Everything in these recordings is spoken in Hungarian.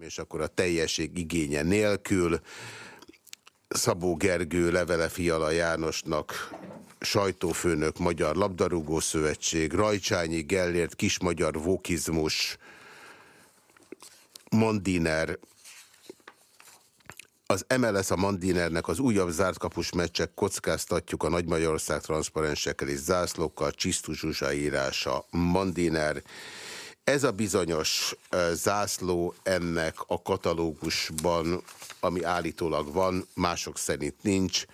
és akkor a teljesség igénye nélkül Szabó Gergő levele Fiala Jánosnak sajtófőnök Magyar Labdarúgó Szövetség, Rajcsányi Gellért Kismagyar Vokizmus, Mondiner, az MLS a Mandinernek az újabb zártkapus meccsek kockáztatjuk a Nagy Magyarország transzparensekkel és zászlókkal, Csisztus Zsuzsa írása, Mandiner, ez a bizonyos zászló ennek a katalógusban, ami állítólag van, mások szerint nincs.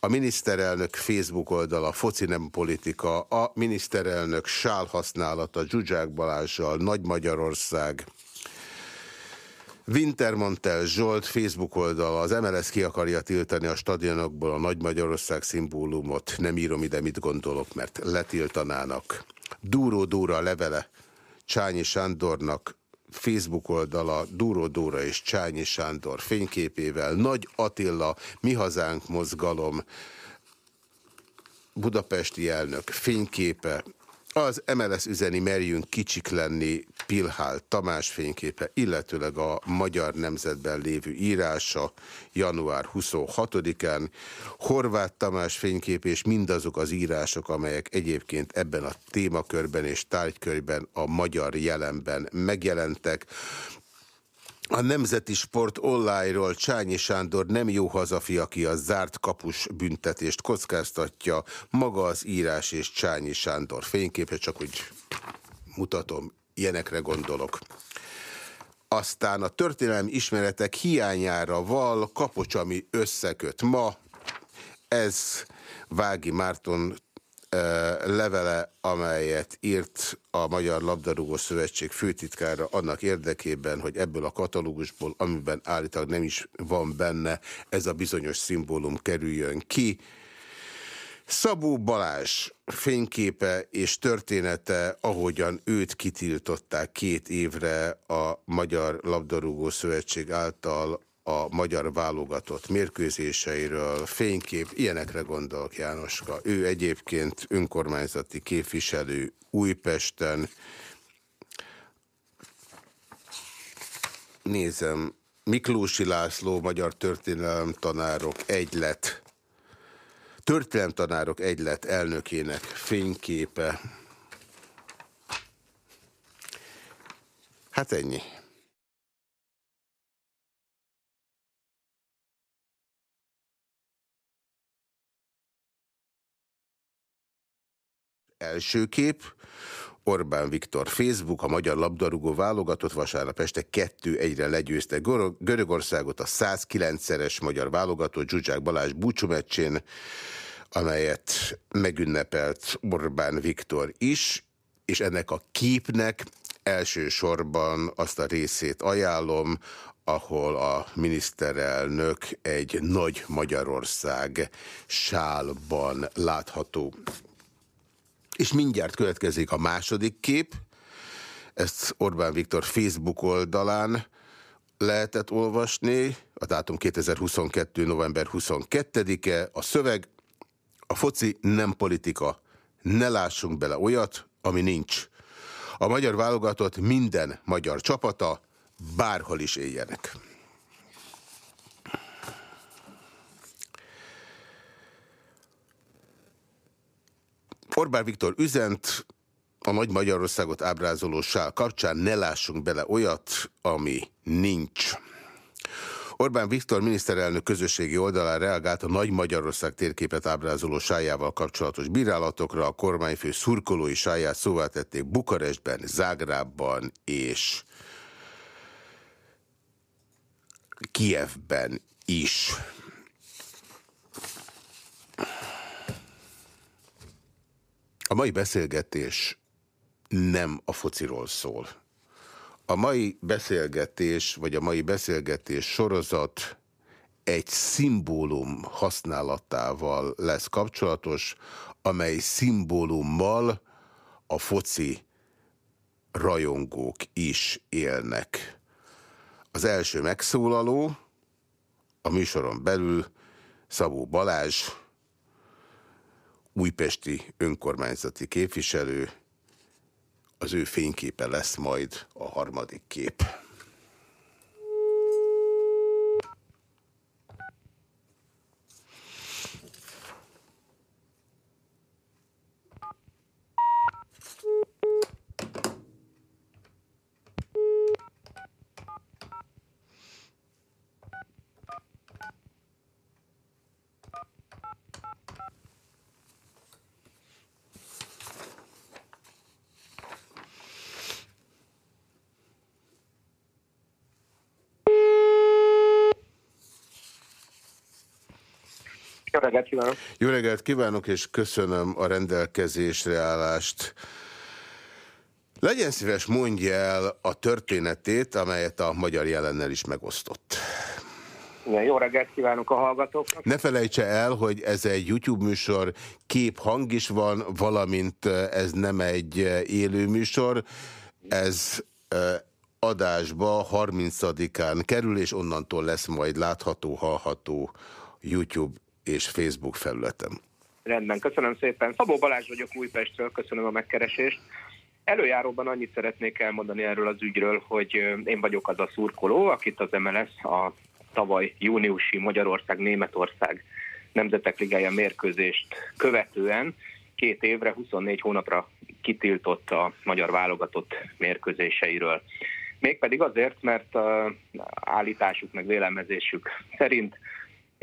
A miniszterelnök Facebook oldala, foci nem politika, a miniszterelnök sál használata, Zsuzsák Balázsjal, Nagy Magyarország, Wintermantel Zsolt Facebook oldala, az MLS ki akarja tiltani a stadionokból a Nagy Magyarország szimbólumot. Nem írom ide, mit gondolok, mert letiltanának. Dúró Dúra levele Csányi Sándornak Facebook oldala Dúró Dóra és Csányi Sándor fényképével, Nagy Attila, Mi Hazánk mozgalom, budapesti elnök fényképe, az MLS üzeni merjünk kicsik lenni Pilhál Tamás fényképe, illetőleg a Magyar Nemzetben lévő írása január 26-án, Horváth Tamás fénykép és mindazok az írások, amelyek egyébként ebben a témakörben és tárgykörben a magyar jelenben megjelentek. A Nemzeti Sport online-ról Csányi Sándor nem jó hazafi, aki a zárt kapus büntetést kockáztatja. Maga az írás és Csányi Sándor fényképe, csak úgy mutatom, ilyenekre gondolok. Aztán a történelmi ismeretek hiányára val kapocs, ami összeköt ma. Ez Vági Márton levele, amelyet írt a Magyar Labdarúgó Szövetség főtitkára annak érdekében, hogy ebből a katalógusból, amiben állítólag nem is van benne, ez a bizonyos szimbólum kerüljön ki. Szabó Balázs fényképe és története, ahogyan őt kitiltották két évre a Magyar Labdarúgó Szövetség által a magyar válogatott mérkőzéseiről, fénykép, ilyenekre gondolok Jánoska. Ő egyébként önkormányzati képviselő Újpesten. Nézem, Miklósi László, magyar történelemtanárok egylet, történelemtanárok egylet elnökének fényképe. Hát ennyi. Első kép, Orbán Viktor Facebook, a magyar labdarúgó válogatott vasárnap este 2-1-re legyőzte Görögországot a 109-szeres magyar válogatott Zsuzsák Balázs búcsúmeccsén, amelyet megünnepelt Orbán Viktor is, és ennek a képnek elsősorban azt a részét ajánlom, ahol a miniszterelnök egy nagy Magyarország sálban látható. És mindjárt következik a második kép, ezt Orbán Viktor Facebook oldalán lehetett olvasni, a dátum 2022. november 22-e, a szöveg, a foci nem politika, ne lássunk bele olyat, ami nincs. A magyar válogatott minden magyar csapata, bárhol is éljenek. Orbán Viktor üzent a Nagy Magyarországot ábrázoló sál kapcsán ne lássunk bele olyat, ami nincs. Orbán Viktor miniszterelnök közösségi oldalán reagált a Nagy Magyarország térképet ábrázoló sájával kapcsolatos bírálatokra. A kormányfő szurkolói sáját szóvá tették Bukarestben, Zágrábban és Kievben is. A mai beszélgetés nem a fociról szól. A mai beszélgetés, vagy a mai beszélgetés sorozat egy szimbólum használatával lesz kapcsolatos, amely szimbólummal a foci rajongók is élnek. Az első megszólaló a műsoron belül Szabó Balázs, újpesti önkormányzati képviselő, az ő fényképe lesz majd a harmadik kép. Reggelt kívánok! Jó reggelt kívánok, és köszönöm a rendelkezésre állást. Legyen szíves, mondja el a történetét, amelyet a magyar jelennel is megosztott. Igen, jó reggelt kívánok a hallgatóknak. Ne felejtse el, hogy ez egy YouTube műsor, kép-hang is van, valamint ez nem egy élő műsor. Ez adásba 30-án kerül, és onnantól lesz majd látható, hallható YouTube és Facebook felületem. Rendben, köszönöm szépen. Szabó Balázs vagyok Újpestről, köszönöm a megkeresést. Előjáróban annyit szeretnék elmondani erről az ügyről, hogy én vagyok az a szurkoló, akit az MLS a tavaly júniusi Magyarország-Németország Nemzetek Ligája mérkőzést követően két évre, 24 hónapra kitiltott a magyar válogatott mérkőzéseiről. Mégpedig azért, mert állításuk meg vélemezésük szerint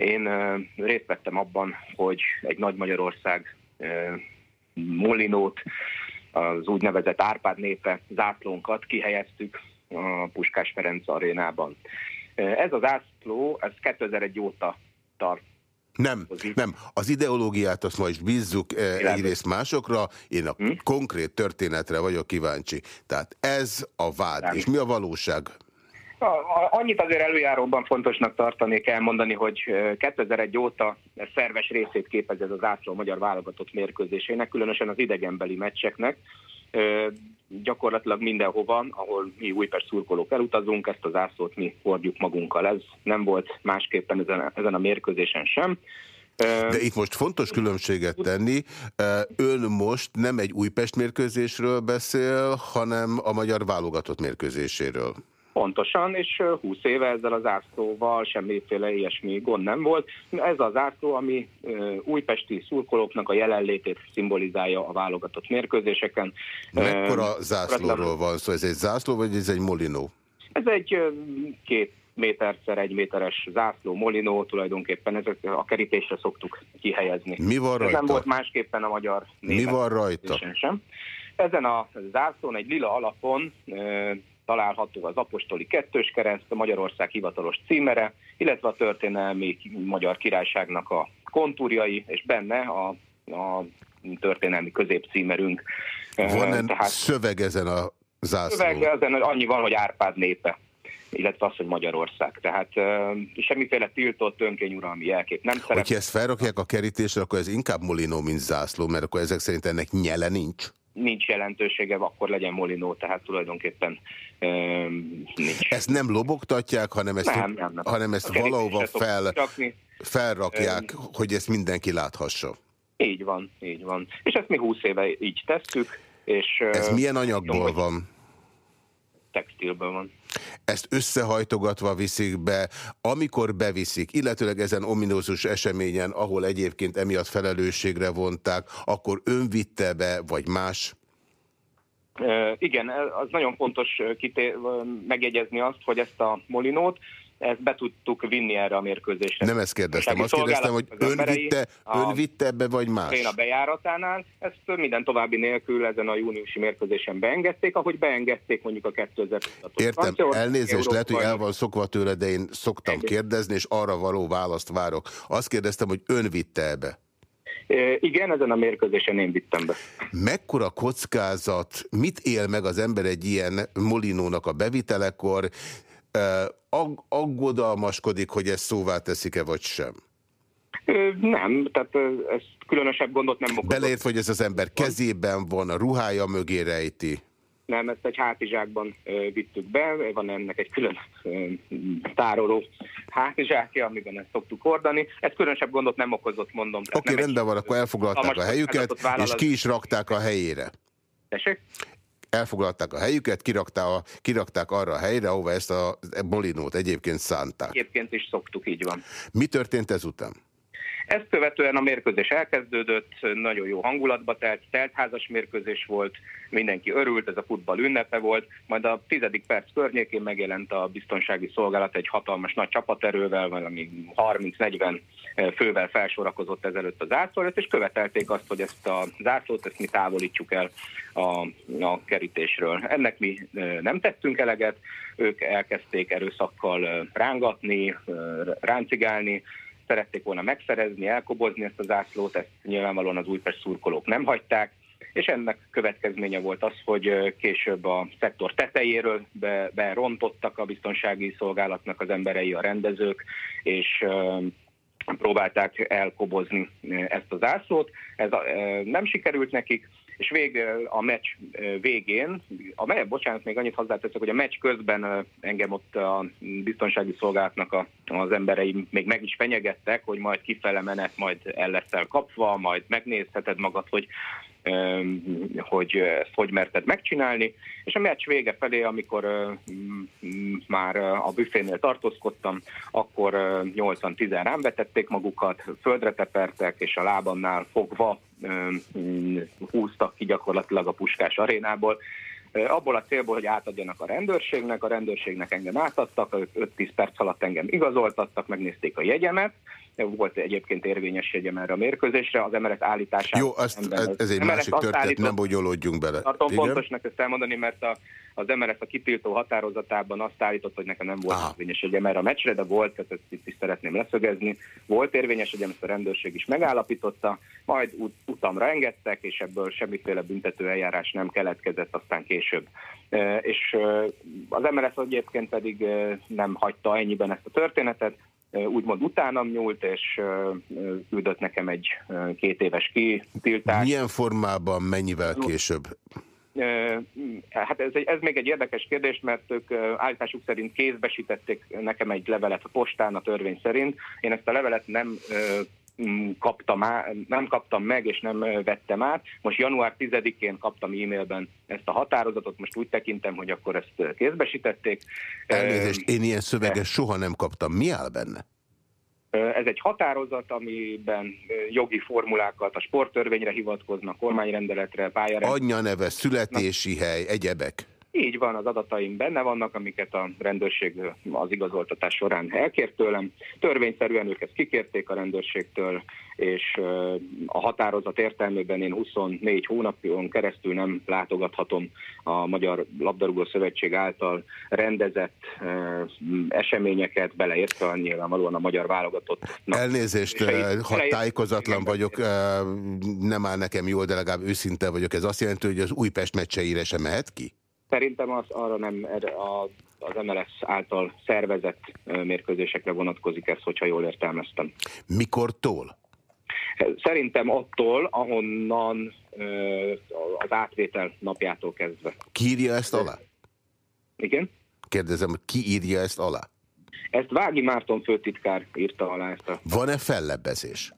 én részt vettem abban, hogy egy nagy Magyarország Molinót, az úgynevezett Árpád népe zászlónkat kihelyeztük a Puskás Ferenc arénában. Ez az ászló, ez 2001 óta tart nem, nem. Az ideológiát azt most bízzuk eh, egyrészt másokra, én a hm? konkrét történetre vagyok kíváncsi. Tehát ez a vád. Nem. És mi a valóság? Annyit azért előjáróban fontosnak tartanék elmondani, hogy 2001 óta szerves részét képez ez az ászló magyar válogatott mérkőzésének, különösen az idegenbeli meccseknek. Gyakorlatilag mindenhova, ahol mi Újpest szurkolók elutazunk, ezt az ászlót mi hordjuk magunkkal. Ez nem volt másképpen ezen, ezen a mérkőzésen sem. De itt most fontos különbséget tenni. Ön most nem egy Újpest mérkőzésről beszél, hanem a magyar válogatott mérkőzéséről. Pontosan, és 20 éve ezzel az ászlóval semmiféle ilyesmi gond nem volt. Ez az ászló, ami újpesti szurkolóknak a jelenlétét szimbolizálja a válogatott mérkőzéseken. Mekkora zászlóról van szó? Ez egy zászló, vagy ez egy molinó? Ez egy két méterszer egy méteres zászló, molinó, tulajdonképpen ezek a kerítésre szoktuk kihelyezni. Mi van rajta? Ez nem volt másképpen a magyar Mi van rajta? Sem. Ezen a zászlón egy lila alapon található az apostoli kettős kereszt, a Magyarország hivatalos címere, illetve a történelmi magyar királyságnak a kontúrjai, és benne a, a történelmi középcímerünk. Van Tehát, szöveg ezen a zászlón? Szöveg ezen annyi van, hogy Árpád népe illetve az, hogy Magyarország. Tehát uh, semmiféle tiltott önkényuralmi jelkép nem szerep. Hogyha ezt felrakják a kerítésre, akkor ez inkább molinó, mint zászló, mert akkor ezek szerint ennek nyele nincs? nincs jelentősége, akkor legyen Molinó, tehát tulajdonképpen nincs. Ezt nem lobogtatják, hanem ezt, nem, nem, nem. Hanem ezt valahova fel, felrakják, um, hogy ezt mindenki láthassa. Így van, így van. És ezt mi húsz éve így tesszük. És, Ez milyen anyagból van? textilből van. Ezt összehajtogatva viszik be, amikor beviszik, illetőleg ezen ominózus eseményen, ahol egyébként emiatt felelősségre vonták, akkor ön vitte be, vagy más? Igen, az nagyon fontos kité megjegyezni azt, hogy ezt a molinót ezt be tudtuk vinni erre a mérkőzésre. Nem ezt kérdeztem, azt kérdeztem, hogy ön vitte, ön vitte ebbe, vagy más? Én a bejáratánál, ezt minden további nélkül ezen a júniusi mérkőzésen beengedték, ahogy beengedték mondjuk a 2000 Értem, elnézést, lehet, hogy el van szokva tőle, de én szoktam kérdezni, és arra való választ várok. Azt kérdeztem, hogy ön vitte ebbe. Igen, ezen a mérkőzésen én vittem be. Mekkora kockázat, mit él meg az ember egy ilyen molinónak a bevitelekor? ag aggodalmaskodik, hogy ezt szóvá teszik-e, vagy sem? Nem, tehát ez különösebb gondot nem okozott. Beleért, hogy ez az ember kezében van, a ruhája mögé rejti. Nem, ezt egy hátizsákban vittük be, van ennek egy külön tároló hátizsákja, amiben ezt szoktuk hordani. Ez különösebb gondot nem okozott, mondom. Oké, okay, rendben van, akkor elfoglalták a helyüket, és ki is rakták a helyére. Tessék? elfoglalták a helyüket, kirakták, a, kirakták arra a helyre, ahova ezt a molinót egyébként szánták. Egyébként is szoktuk, így van. Mi történt ezután? Ezt követően a mérkőzés elkezdődött, nagyon jó hangulatba telt, teltházas mérkőzés volt, mindenki örült, ez a futball ünnepe volt, majd a tizedik perc környékén megjelent a biztonsági szolgálat egy hatalmas nagy csapaterővel, valami 30-40 fővel felsorakozott ezelőtt az ászlót, és követelték azt, hogy ezt a zászlót, ezt mi távolítsuk el a, a kerítésről. Ennek mi nem tettünk eleget, ők elkezdték erőszakkal rángatni, ráncigálni, szerették volna megszerezni, elkobozni ezt az zászlót, ezt nyilvánvalóan az Újpest szurkolók nem hagyták, és ennek következménye volt az, hogy később a szektor tetejéről be, berontottak a biztonsági szolgálatnak az emberei, a rendezők, és próbálták elkobozni ezt az ászlót. Ez nem sikerült nekik, és vég, a meccs végén, a meccs, bocsánat, még annyit hozzáteszek, hogy a meccs közben engem ott a biztonsági szolgálatnak a, az emberei még meg is fenyegettek, hogy majd kifele menet, majd el leszel kapva, majd megnézheted magad, hogy hogy ezt hogy merted megcsinálni, és a meccs vége felé, amikor már a büfénél tartózkodtam, akkor 80-10 rám vetették magukat, földre tepertek, és a lábamnál fogva húztak ki gyakorlatilag a puskás arénából, abból a célból, hogy átadjanak a rendőrségnek, a rendőrségnek engem átadtak, 5-10 perc alatt engem igazoltattak, megnézték a jegyemet, volt egyébként érvényes jegyem erre a mérkőzésre, az MLS állítását. Jó, azt, ez, ez egy másik történet, nem bonyolódjunk bele. Tartom Igen? fontosnak ezt elmondani, mert a, az MLS a kitiltó határozatában azt állított, hogy nekem nem volt Aha. érvényes jegyem erre a meccsre, de volt, tehát ezt itt is szeretném leszögezni. Volt érvényes jegyem, ezt a rendőrség is megállapította, majd ut utamra engedtek, és ebből semmiféle büntető eljárás nem keletkezett aztán később. E, és az MLS egyébként pedig nem hagyta ennyiben ezt a történetet, úgymond utánam nyúlt, és küldött nekem egy két éves kitiltást. Milyen formában, mennyivel később? Hát ez, egy, ez még egy érdekes kérdés, mert ők állításuk szerint kézbesítették nekem egy levelet a postán a törvény szerint. Én ezt a levelet nem kaptam, á, nem kaptam meg, és nem vettem át. Most január 10-én kaptam e-mailben ezt a határozatot, most úgy tekintem, hogy akkor ezt kézbesítették. Elnézést, én ilyen szöveges soha nem kaptam. Mi áll benne? Ez egy határozat, amiben jogi formulákat, a sporttörvényre hivatkoznak, kormányrendeletre, pályára. Anyja neve, születési hely, egyebek. Így van, az adataim benne vannak, amiket a rendőrség az igazoltatás során elkért tőlem. Törvényszerűen ők ezt kikérték a rendőrségtől, és a határozat értelmében én 24 hónapon keresztül nem látogathatom a Magyar Labdarúgó Szövetség által rendezett eseményeket, beleértve nyilvánvalóan a magyar válogatott. Elnézést, ha tájékozatlan vagyok, nem áll nekem jól, de legalább őszinte vagyok. Ez azt jelenti, hogy az Újpest meccseire sem mehet ki? Szerintem az arra nem az MLS által szervezett mérkőzésekre vonatkozik ez, hogyha jól értelmeztem. Mikortól? Szerintem attól, ahonnan az átvétel napjától kezdve. Ki írja ezt alá? Igen? Kérdezem, ki írja ezt alá? Ezt Vági Márton főtitkár írta alá ezt a... Van-e fellebbezés?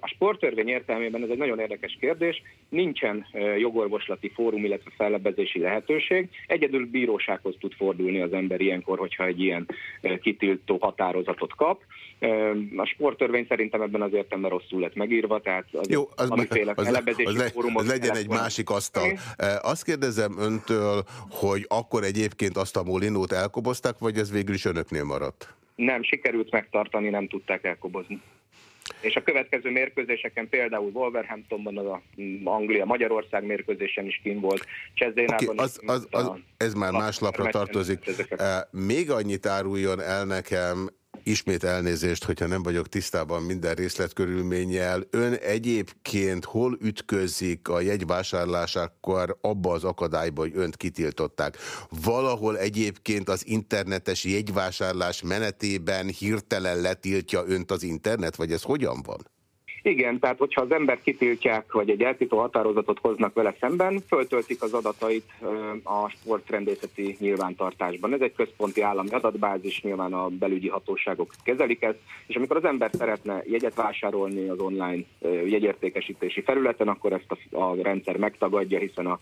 A sporttörvény értelmében ez egy nagyon érdekes kérdés. Nincsen jogorvoslati fórum, illetve fellebbezési lehetőség. Egyedül bírósághoz tud fordulni az ember ilyenkor, hogyha egy ilyen kitiltó határozatot kap. A sporttörvény szerintem ebben az értelemben rosszul lett megírva, tehát az Jó, az, az, az, az, le, az legyen egy másik asztal. Azt kérdezem öntől, hogy akkor egyébként azt a molinót elkobozták, vagy ez végül is önöknél maradt? Nem, sikerült megtartani, nem tudták elkobozni. És a következő mérkőzéseken például Wolverhamptonban az a Anglia-Magyarország mérkőzésen is kín volt, Csezénában okay, az, az, az, Ez már más lapra tartozik. Még annyit áruljon el nekem, Ismét elnézést, hogyha nem vagyok tisztában minden részletkörülménnyel. Ön egyébként hol ütközik a jegyvásárlásakor abba az akadályba, hogy önt kitiltották? Valahol egyébként az internetes jegyvásárlás menetében hirtelen letiltja önt az internet, vagy ez hogyan van? Igen, tehát hogyha az ember kitiltják, vagy egy eltító határozatot hoznak vele szemben, föltöltik az adatait a sportrendészeti nyilvántartásban. Ez egy központi állami adatbázis, nyilván a belügyi hatóságok kezelik ezt, és amikor az ember szeretne jegyet vásárolni az online jegyértékesítési felületen, akkor ezt a, rendszer megtagadja, hiszen a,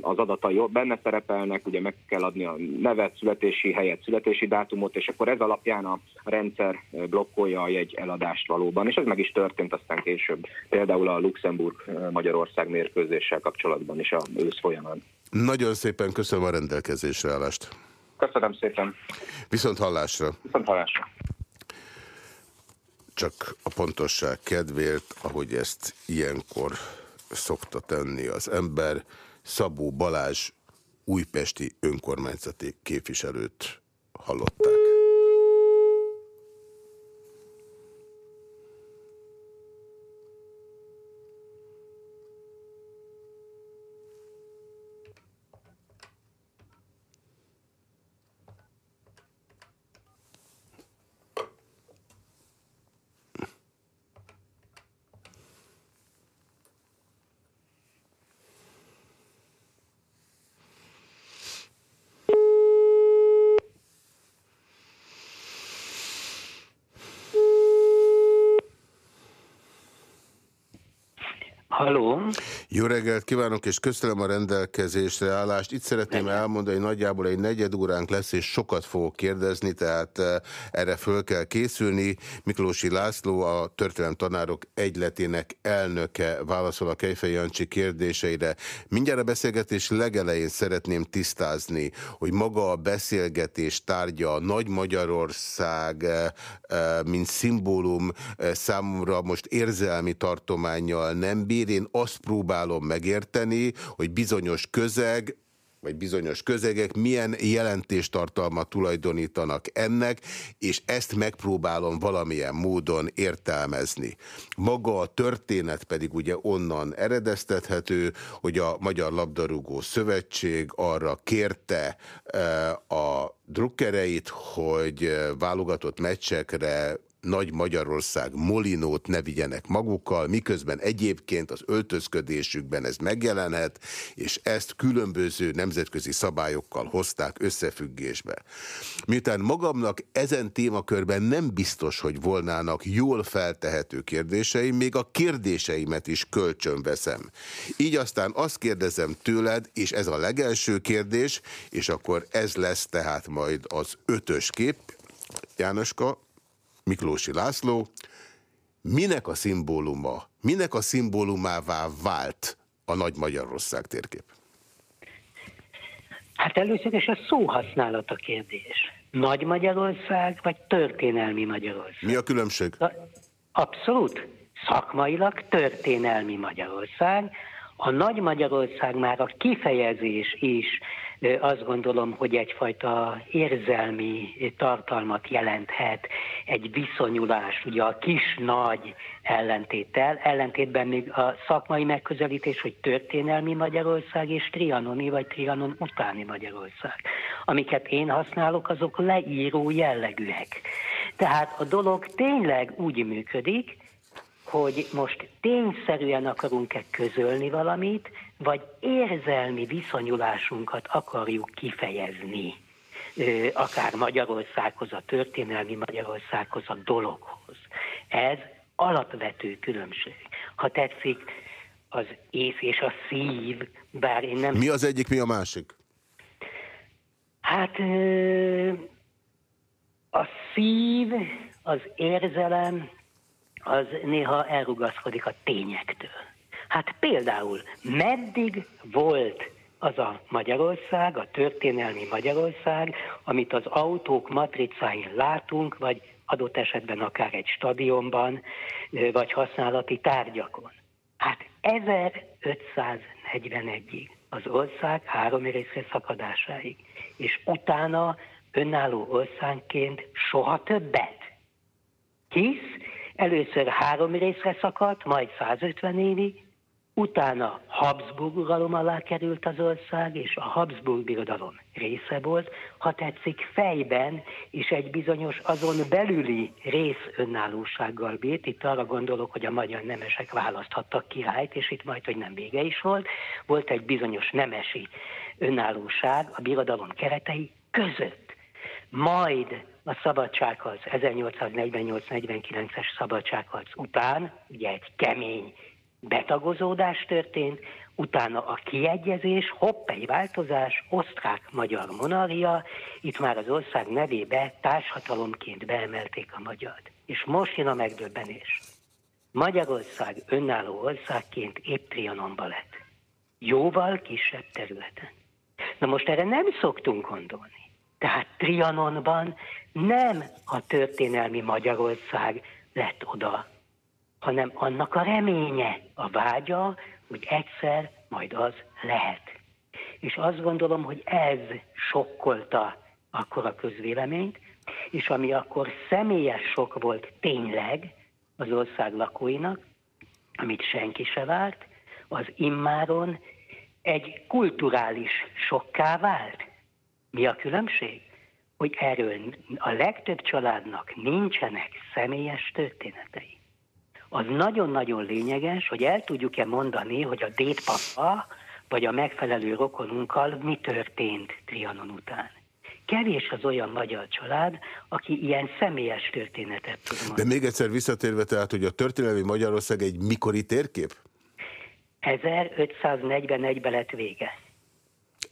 az adatai benne szerepelnek, ugye meg kell adni a nevet, születési helyet, születési dátumot, és akkor ez alapján a rendszer blokkolja a jegy eladást valóban, és ez meg is történt aztán később, például a Luxemburg-Magyarország mérkőzéssel kapcsolatban is a ősz folyamán. Nagyon szépen köszönöm a rendelkezésre állást. Köszönöm szépen. Viszont hallásra. Viszont hallásra. Csak a pontosság kedvéért, ahogy ezt ilyenkor szokta tenni az ember, Szabó Balázs újpesti önkormányzati képviselőt hallották. Halló! Jó reggelt kívánok, és köszönöm a rendelkezésre állást. Itt szeretném Nem. elmondani, hogy nagyjából egy negyed óránk lesz, és sokat fogok kérdezni, tehát eh, erre föl kell készülni. Miklósi László, a Történelem Tanárok Egyletének elnöke válaszol a Kejfej Jancsi kérdéseire. Mindjárt a beszélgetés legelején szeretném tisztázni, hogy maga a beszélgetés tárgya a Nagy Magyarország, eh, eh, mint szimbólum számomra most érzelmi tartományjal nem bír, én azt próbálom megérteni, hogy bizonyos közeg, vagy bizonyos közegek milyen jelentéstartalmat tulajdonítanak ennek, és ezt megpróbálom valamilyen módon értelmezni. Maga a történet pedig ugye onnan eredeztethető, hogy a Magyar Labdarúgó Szövetség arra kérte e, a drukkereit, hogy válogatott meccsekre nagy Magyarország molinót ne vigyenek magukkal, miközben egyébként az öltözködésükben ez megjelenhet, és ezt különböző nemzetközi szabályokkal hozták összefüggésbe. Miután magamnak ezen témakörben nem biztos, hogy volnának jól feltehető kérdéseim, még a kérdéseimet is kölcsön veszem. Így aztán azt kérdezem tőled, és ez a legelső kérdés, és akkor ez lesz tehát majd az ötös kép. Jánoska, Miklósi László, minek a szimbóluma, minek a szimbólumává vált a Nagy Magyarország térkép? Hát először is a szóhasználat a kérdés. Nagy Magyarország, vagy történelmi Magyarország? Mi a különbség? Abszolút. Szakmailag történelmi Magyarország. A Nagy Magyarország már a kifejezés is azt gondolom, hogy egyfajta érzelmi tartalmat jelenthet, egy viszonyulás, ugye a kis-nagy ellentéttel, ellentétben még a szakmai megközelítés, hogy történelmi Magyarország és trianoni vagy trianon utáni Magyarország. Amiket én használok, azok leíró jellegűek. Tehát a dolog tényleg úgy működik, hogy most tényszerűen akarunk-e közölni valamit, vagy érzelmi viszonyulásunkat akarjuk kifejezni, akár Magyarországhoz, a történelmi Magyarországhoz, a dologhoz. Ez alapvető különbség. Ha tetszik, az ész és a szív, bár én nem... Mi az egyik, mi a másik? Hát a szív, az érzelem, az néha elrugaszkodik a tényektől. Hát például meddig volt az a Magyarország, a történelmi Magyarország, amit az autók matricáin látunk, vagy adott esetben akár egy stadionban, vagy használati tárgyakon. Hát 1541-ig az ország három részre szakadásáig, és utána önálló országként soha többet. Hisz először három részre szakadt, majd 150 évig, Utána Habsburg uralom alá került az ország, és a Habsburg birodalom része volt, ha tetszik fejben, és egy bizonyos azon belüli rész önállósággal bírt. Itt arra gondolok, hogy a magyar nemesek választhattak királyt, és itt majd, hogy nem vége is volt. Volt egy bizonyos nemesi önállóság a birodalom keretei között. Majd a szabadságharc, 1848-49-es szabadságharc után, ugye egy kemény betagozódás történt, utána a kiegyezés, hopp, egy változás, osztrák-magyar monarchia, itt már az ország nevébe társhatalomként beemelték a magyart. És most jön a megdöbbenés. Magyarország önálló országként épp Trianonba lett. Jóval kisebb területen. Na most erre nem szoktunk gondolni. Tehát Trianonban nem a történelmi Magyarország lett oda hanem annak a reménye, a vágya, hogy egyszer majd az lehet. És azt gondolom, hogy ez sokkolta akkor a közvéleményt, és ami akkor személyes sok volt tényleg az ország lakóinak, amit senki se várt, az immáron egy kulturális sokká vált. Mi a különbség? Hogy erről a legtöbb családnak nincsenek személyes történetei az nagyon-nagyon lényeges, hogy el tudjuk-e mondani, hogy a dédpapa vagy a megfelelő rokonunkkal mi történt Trianon után. Kevés az olyan magyar család, aki ilyen személyes történetet tud mondani. De még egyszer visszatérve, tehát, hogy a történelmi Magyarország egy mikori térkép? 1541-ben lett vége.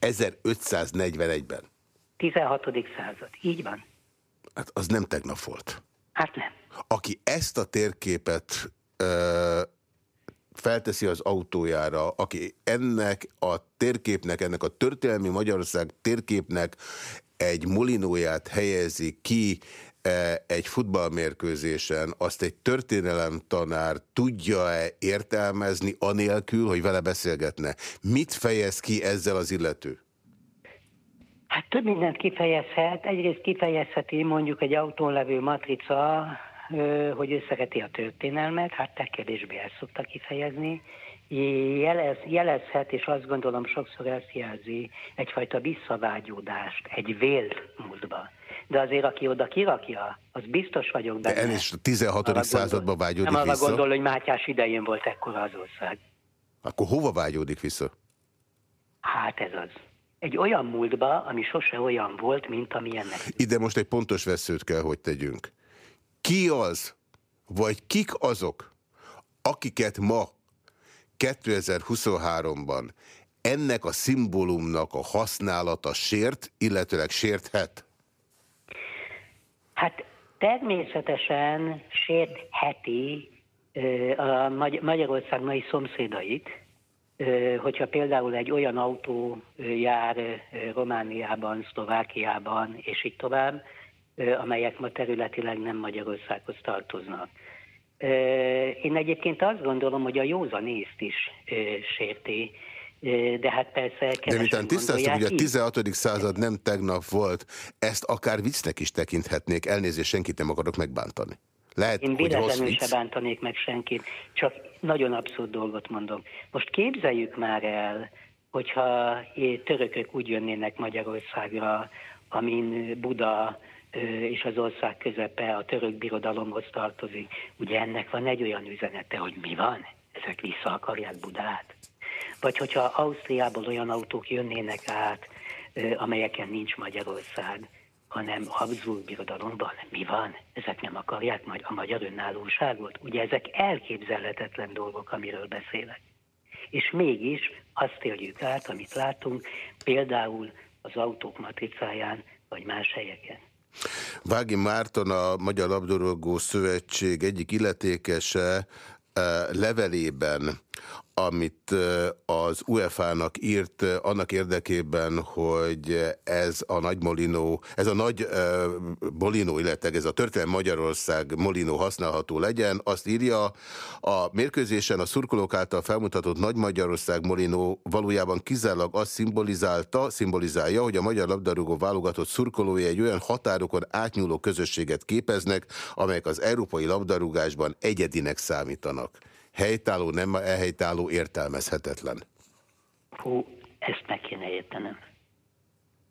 1541-ben? 16. század, így van. Hát az nem tegnap volt. Hát nem. Aki ezt a térképet ö, felteszi az autójára, aki ennek a térképnek, ennek a történelmi Magyarország térképnek egy molinóját helyezi ki egy futballmérkőzésen, azt egy történelemtanár tudja-e értelmezni anélkül, hogy vele beszélgetne? Mit fejez ki ezzel az illető? Hát több mindent kifejezhet. Egyrészt kifejezheti mondjuk egy autón levő matrica, hogy ő szereti a történelmet, hát te kevésbé el szokta kifejezni. Jelez, jelezhet, és azt gondolom sokszor ezt jelzi, egyfajta visszavágyódást, egy vélt múltba. De azért, aki oda kirakja, az biztos vagyok benne. De is a 16. Arra században vágyódik nem vissza? Nem arra gondol, hogy Mátyás idején volt ekkora az ország. Akkor hova vágyódik vissza? Hát ez az egy olyan múltba, ami sose olyan volt, mint amilyennek. Ide most egy pontos veszőt kell, hogy tegyünk. Ki az, vagy kik azok, akiket ma 2023-ban ennek a szimbólumnak a használata sért, illetőleg sérthet? Hát természetesen sértheti a Magyarország mai szomszédait, hogyha például egy olyan autó jár Romániában, Szlovákiában, és így tovább, amelyek ma területileg nem Magyarországhoz tartoznak. Én egyébként azt gondolom, hogy a józan észt is sérti, de hát persze De miután tisztáztuk, hogy a 16. század nem tegnap volt, ezt akár viccnek is tekinthetnék, elnézést senkit nem akarok megbántani. Lehet, Én véletlenül se bántanék meg senkit, csak nagyon abszurd dolgot mondom. Most képzeljük már el, hogyha törökök úgy jönnének Magyarországra, amin Buda és az ország közepe a török birodalomhoz tartozik. Ugye ennek van egy olyan üzenete, hogy mi van? Ezek vissza akarják Budát? Vagy hogyha Ausztriából olyan autók jönnének át, amelyeken nincs Magyarország, hanem Habsburg birodalomban mi van? Ezek nem akarják majd a magyar önállóságot? Ugye ezek elképzelhetetlen dolgok, amiről beszélek. És mégis azt éljük át, amit látunk, például az autók matricáján, vagy más helyeken. Vági Márton, a Magyar Labdarúgó Szövetség egyik illetékese eh, levelében amit az UEFA-nak írt annak érdekében, hogy ez a nagy Molinó, ez a nagy Molinó, illetve ez a történelmi Magyarország Molinó használható legyen, azt írja, a mérkőzésen a szurkolók által felmutatott Nagy Magyarország Molinó valójában kizárólag azt szimbolizálta, szimbolizálja, hogy a magyar labdarúgó válogatott szurkolói egy olyan határokon átnyúló közösséget képeznek, amelyek az európai labdarúgásban egyedinek számítanak helytálló, nem elhelytálló, értelmezhetetlen. Hú, ezt meg kéne értenem.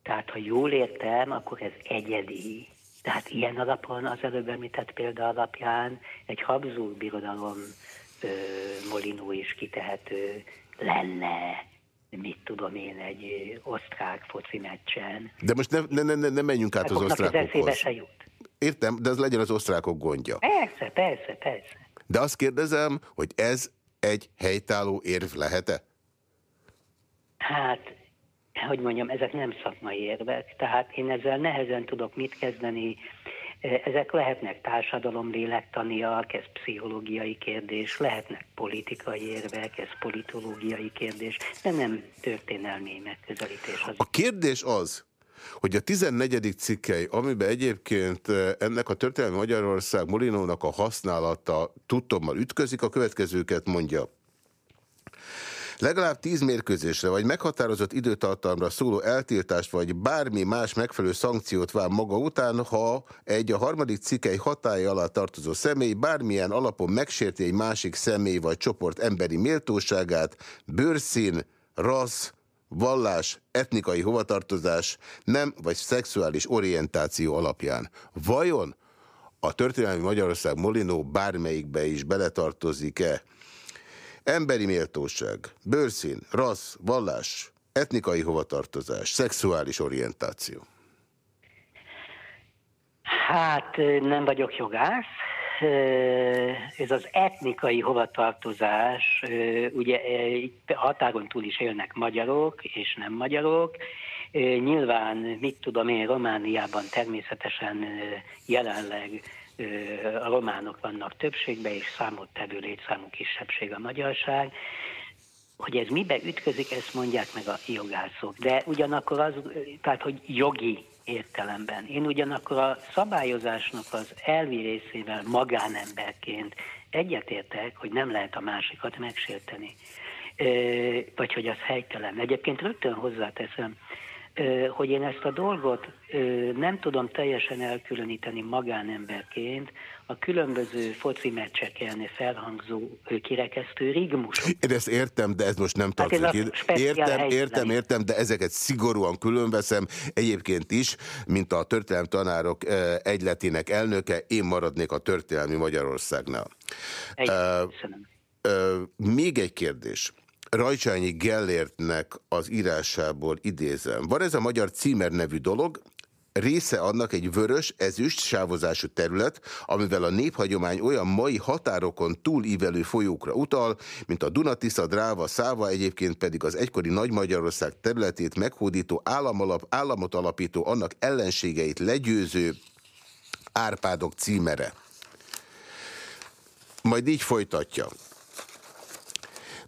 Tehát, ha jól értem, akkor ez egyedi. Tehát ilyen alapon az előbb említett példa alapján egy Habsburg birodalom ö, molinó is kitehető lenne, mit tudom én, egy osztrák foci meccsen. De most ne, ne, ne, ne menjünk át az osztrákokhoz. Értem, de az legyen az osztrákok gondja. Persze, persze, persze. De azt kérdezem, hogy ez egy helytálló érv lehet-e? Hát, hogy mondjam, ezek nem szakmai érvek, tehát én ezzel nehezen tudok mit kezdeni. Ezek lehetnek társadalomlélektaniak, ez pszichológiai kérdés, lehetnek politikai érvek, ez politológiai kérdés, de nem történelmi megközelítés. Az. A kérdés az, hogy a 14. cikkely, amiben egyébként eh, ennek a történelmi Magyarország Molinónak a használata tudtommal ütközik, a következőket mondja. Legalább tíz mérkőzésre vagy meghatározott időtartamra szóló eltiltást vagy bármi más megfelelő szankciót vár maga után, ha egy a harmadik cikkei hatája alá tartozó személy bármilyen alapon megsérti egy másik személy vagy csoport emberi méltóságát, bőrszín, rassz, vallás, etnikai hovatartozás, nem vagy szexuális orientáció alapján. Vajon a történelmi Magyarország Molinó bármelyikbe is beletartozik-e? Emberi méltóság, bőrszín, rassz, vallás, etnikai hovatartozás, szexuális orientáció. Hát nem vagyok jogász, ez az etnikai hovatartozás, ugye itt határon túl is élnek magyarok és nem magyarok, Nyilván, mit tudom én, Romániában természetesen jelenleg a románok vannak többségben, és számottevő létszámú kisebbség a magyarság. Hogy ez mibe ütközik, ezt mondják meg a jogászok. De ugyanakkor az, tehát hogy jogi értelemben. Én ugyanakkor a szabályozásnak az elvi részével magánemberként egyetértek, hogy nem lehet a másikat megsérteni. Vagy hogy az helytelen. Egyébként rögtön hozzáteszem, hogy én ezt a dolgot nem tudom teljesen elkülöníteni magánemberként a különböző foci meccseken felhangzó kirekesztő rigmusok. Én ezt értem, de ez most nem tartozik. Hát értem, értem, értem, de ezeket szigorúan különveszem. Egyébként is, mint a történelmi tanárok egyletének elnöke, én maradnék a történelmi Magyarországnál. Egy, uh, uh, még egy kérdés. Rajcsányi Gellértnek az írásából idézem. Van ez a magyar címer nevű dolog, része annak egy vörös, ezüst sávozású terület, amivel a néphagyyomány olyan mai határokon túlívelő folyókra utal, mint a Dunatisza, Dráva, Száva, egyébként pedig az egykori Nagy Magyarország területét meghódító államalap, államot alapító, annak ellenségeit legyőző Árpádok címere. Majd így folytatja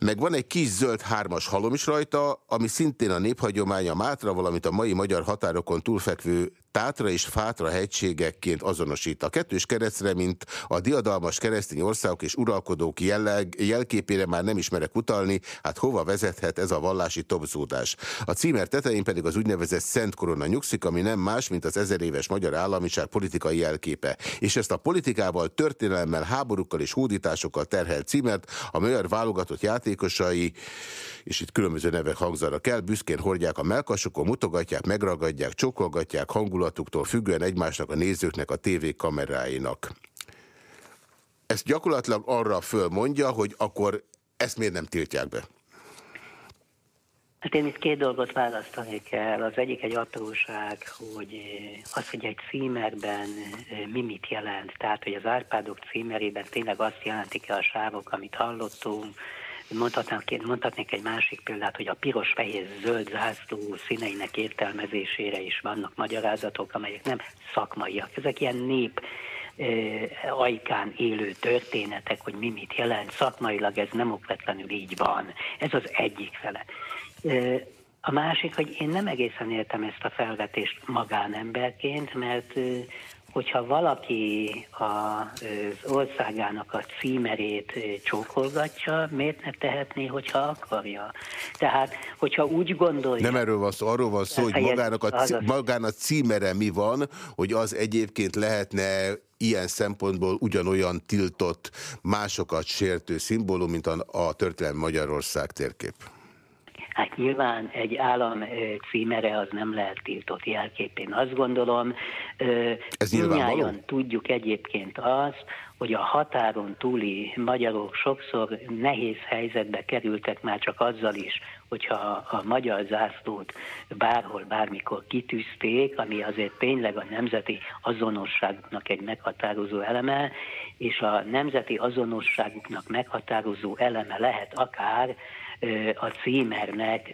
meg van egy kis zöld hármas halom is rajta, ami szintén a néphagyománya Mátra, valamint a mai magyar határokon túlfekvő Tátra és Fátra hegységekként azonosít. A kettős keresztre, mint a diadalmas keresztény országok és uralkodók jelleg, jelképére már nem ismerek utalni, hát hova vezethet ez a vallási topzódás. A címer tetején pedig az úgynevezett Szent Korona nyugszik, ami nem más, mint az ezer éves magyar államiság politikai jelképe. És ezt a politikával, történelemmel, háborúkkal és hódításokkal terhelt címert a magyar válogatott játékosai és itt különböző nevek hangzanak el, büszkén hordják a melkasokon, mutogatják, megragadják, csokolgatják hangulatuktól függően egymásnak a nézőknek a tévé kameráinak. Ezt gyakorlatilag arra fölmondja, hogy akkor ezt miért nem tiltják be? Hát én itt két dolgot választani kell. Az egyik egy apróság, hogy az, hogy egy címerben mi mit jelent. Tehát, hogy az Árpádok címerében tényleg azt jelentik-e a sávok, amit hallottunk, Mondhatnék, mondhatnék egy másik példát, hogy a piros, fehér, zöld zászló színeinek értelmezésére is vannak magyarázatok, amelyek nem szakmaiak. Ezek ilyen nép ajkán élő történetek, hogy mi mit jelent. Szakmailag ez nem okvetlenül így van. Ez az egyik fele. A másik, hogy én nem egészen értem ezt a felvetést magánemberként, mert hogyha valaki az országának a címerét csókolgatja, miért ne tehetné, hogyha akarja? Tehát, hogyha úgy gondolja... Nem erről van szó, arról van szó, hogy magának a, magán a címere mi van, hogy az egyébként lehetne ilyen szempontból ugyanolyan tiltott, másokat sértő szimbólum, mint a, a történelmi Magyarország térkép. Hát nyilván egy állam címere az nem lehet tiltott jelkép, én azt gondolom. Ez nyilvánvaló? tudjuk egyébként azt, hogy a határon túli magyarok sokszor nehéz helyzetbe kerültek már csak azzal is, hogyha a magyar zászlót bárhol, bármikor kitűzték, ami azért tényleg a nemzeti azonosságnak egy meghatározó eleme, és a nemzeti azonosságuknak meghatározó eleme lehet akár a címernek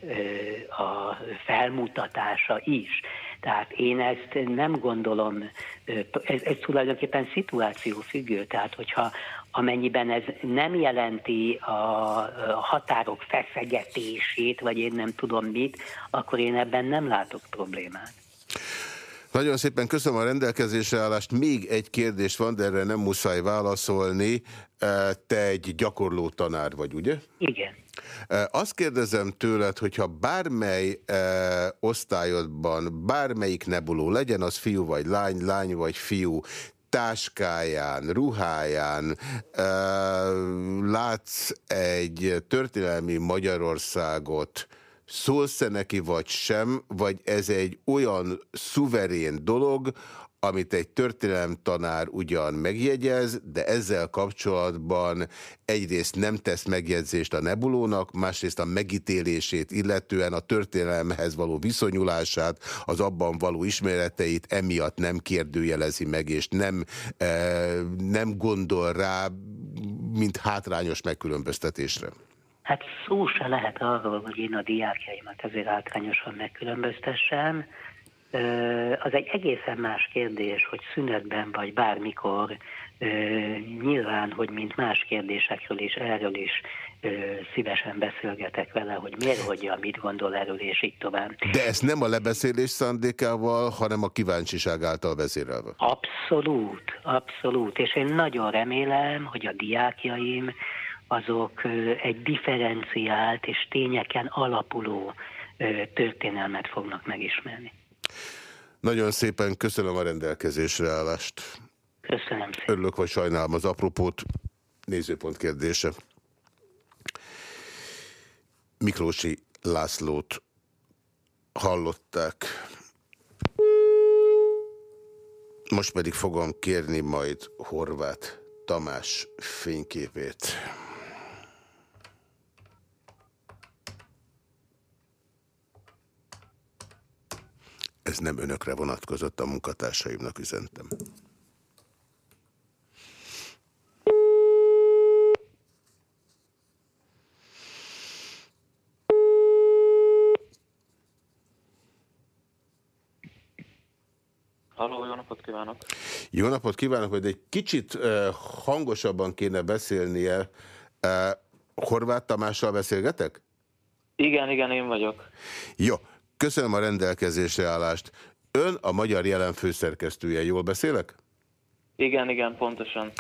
a felmutatása is. Tehát én ezt nem gondolom, ez, ez tulajdonképpen szituáció függő, tehát hogyha amennyiben ez nem jelenti a határok feszegetését, vagy én nem tudom mit, akkor én ebben nem látok problémát. Nagyon szépen köszönöm a rendelkezésre állást. Még egy kérdés van, de erre nem muszáj válaszolni. Te egy gyakorló tanár vagy, ugye? Igen. Azt kérdezem tőled, hogyha bármely e, osztályodban, bármelyik nebuló, legyen az fiú vagy lány, lány vagy fiú, táskáján, ruháján e, látsz egy történelmi Magyarországot, szólsz -e neki vagy sem, vagy ez egy olyan szuverén dolog, amit egy történelemtanár ugyan megjegyez, de ezzel kapcsolatban egyrészt nem tesz megjegyzést a nebulónak, másrészt a megítélését, illetően a történelemhez való viszonyulását, az abban való ismereteit emiatt nem kérdőjelezi meg, és nem, e, nem gondol rá, mint hátrányos megkülönböztetésre. Hát szó se lehet arról, hogy én a diákjaimat ezért hátrányosan megkülönböztessem. Az egy egészen más kérdés, hogy szünetben vagy bármikor nyilván, hogy mint más kérdésekről is, erről is szívesen beszélgetek vele, hogy miért, hogy mit gondol erről, és így tovább. De ezt nem a lebeszélés szándékával, hanem a kíváncsiság által vezérelve? Abszolút, abszolút. És én nagyon remélem, hogy a diákjaim azok egy differenciált és tényeken alapuló történelmet fognak megismerni. Nagyon szépen köszönöm a rendelkezésre állást. Köszönöm szépen. Örülök, vagy sajnálom az apropót. Nézőpont kérdése. Miklósi Lászlót hallották. Most pedig fogom kérni majd Horváth Tamás fényképét. Nem önökre vonatkozott, a munkatársaimnak üzentem. Halló, jó napot kívánok! Jó napot kívánok, hogy egy kicsit uh, hangosabban kéne beszélnie. Uh, Horváth Tamással beszélgetek? Igen, igen, én vagyok. Jó, Köszönöm a rendelkezésre állást. Ön a magyar jelen főszerkesztője, jól beszélek? Igen, igen, pontosan.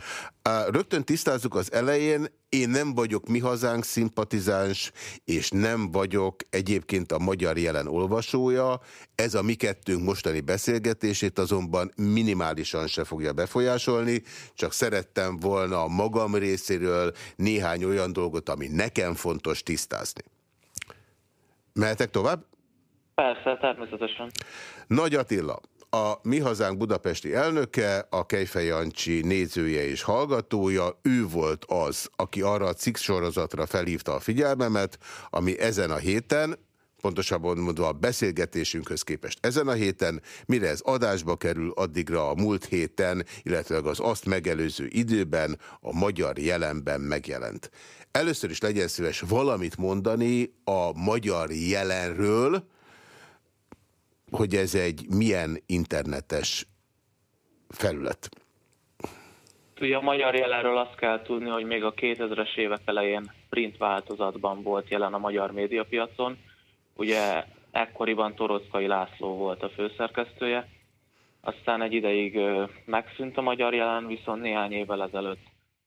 Rögtön tisztázzuk az elején, én nem vagyok mi hazánk szimpatizáns, és nem vagyok egyébként a magyar jelen olvasója. Ez a mi kettőnk mostani beszélgetését azonban minimálisan se fogja befolyásolni, csak szerettem volna a magam részéről néhány olyan dolgot, ami nekem fontos tisztázni. Mehetek tovább? Persze, természetesen. Nagy Attila, a Mi Hazánk budapesti elnöke, a Kejfej Jancsi nézője és hallgatója, ő volt az, aki arra a cikk sorozatra felhívta a figyelmemet, ami ezen a héten, pontosabban mondva a beszélgetésünkhöz képest ezen a héten, mire ez adásba kerül, addigra a múlt héten, illetve az azt megelőző időben a magyar jelenben megjelent. Először is legyen szíves valamit mondani a magyar jelenről, hogy ez egy milyen internetes felület? Ugye a magyar jelenről azt kell tudni, hogy még a 2000-es évek elején print változatban volt jelen a magyar médiapiacon. Ugye ekkoriban Toroszkai László volt a főszerkesztője, aztán egy ideig megszűnt a magyar jelen, viszont néhány évvel ezelőtt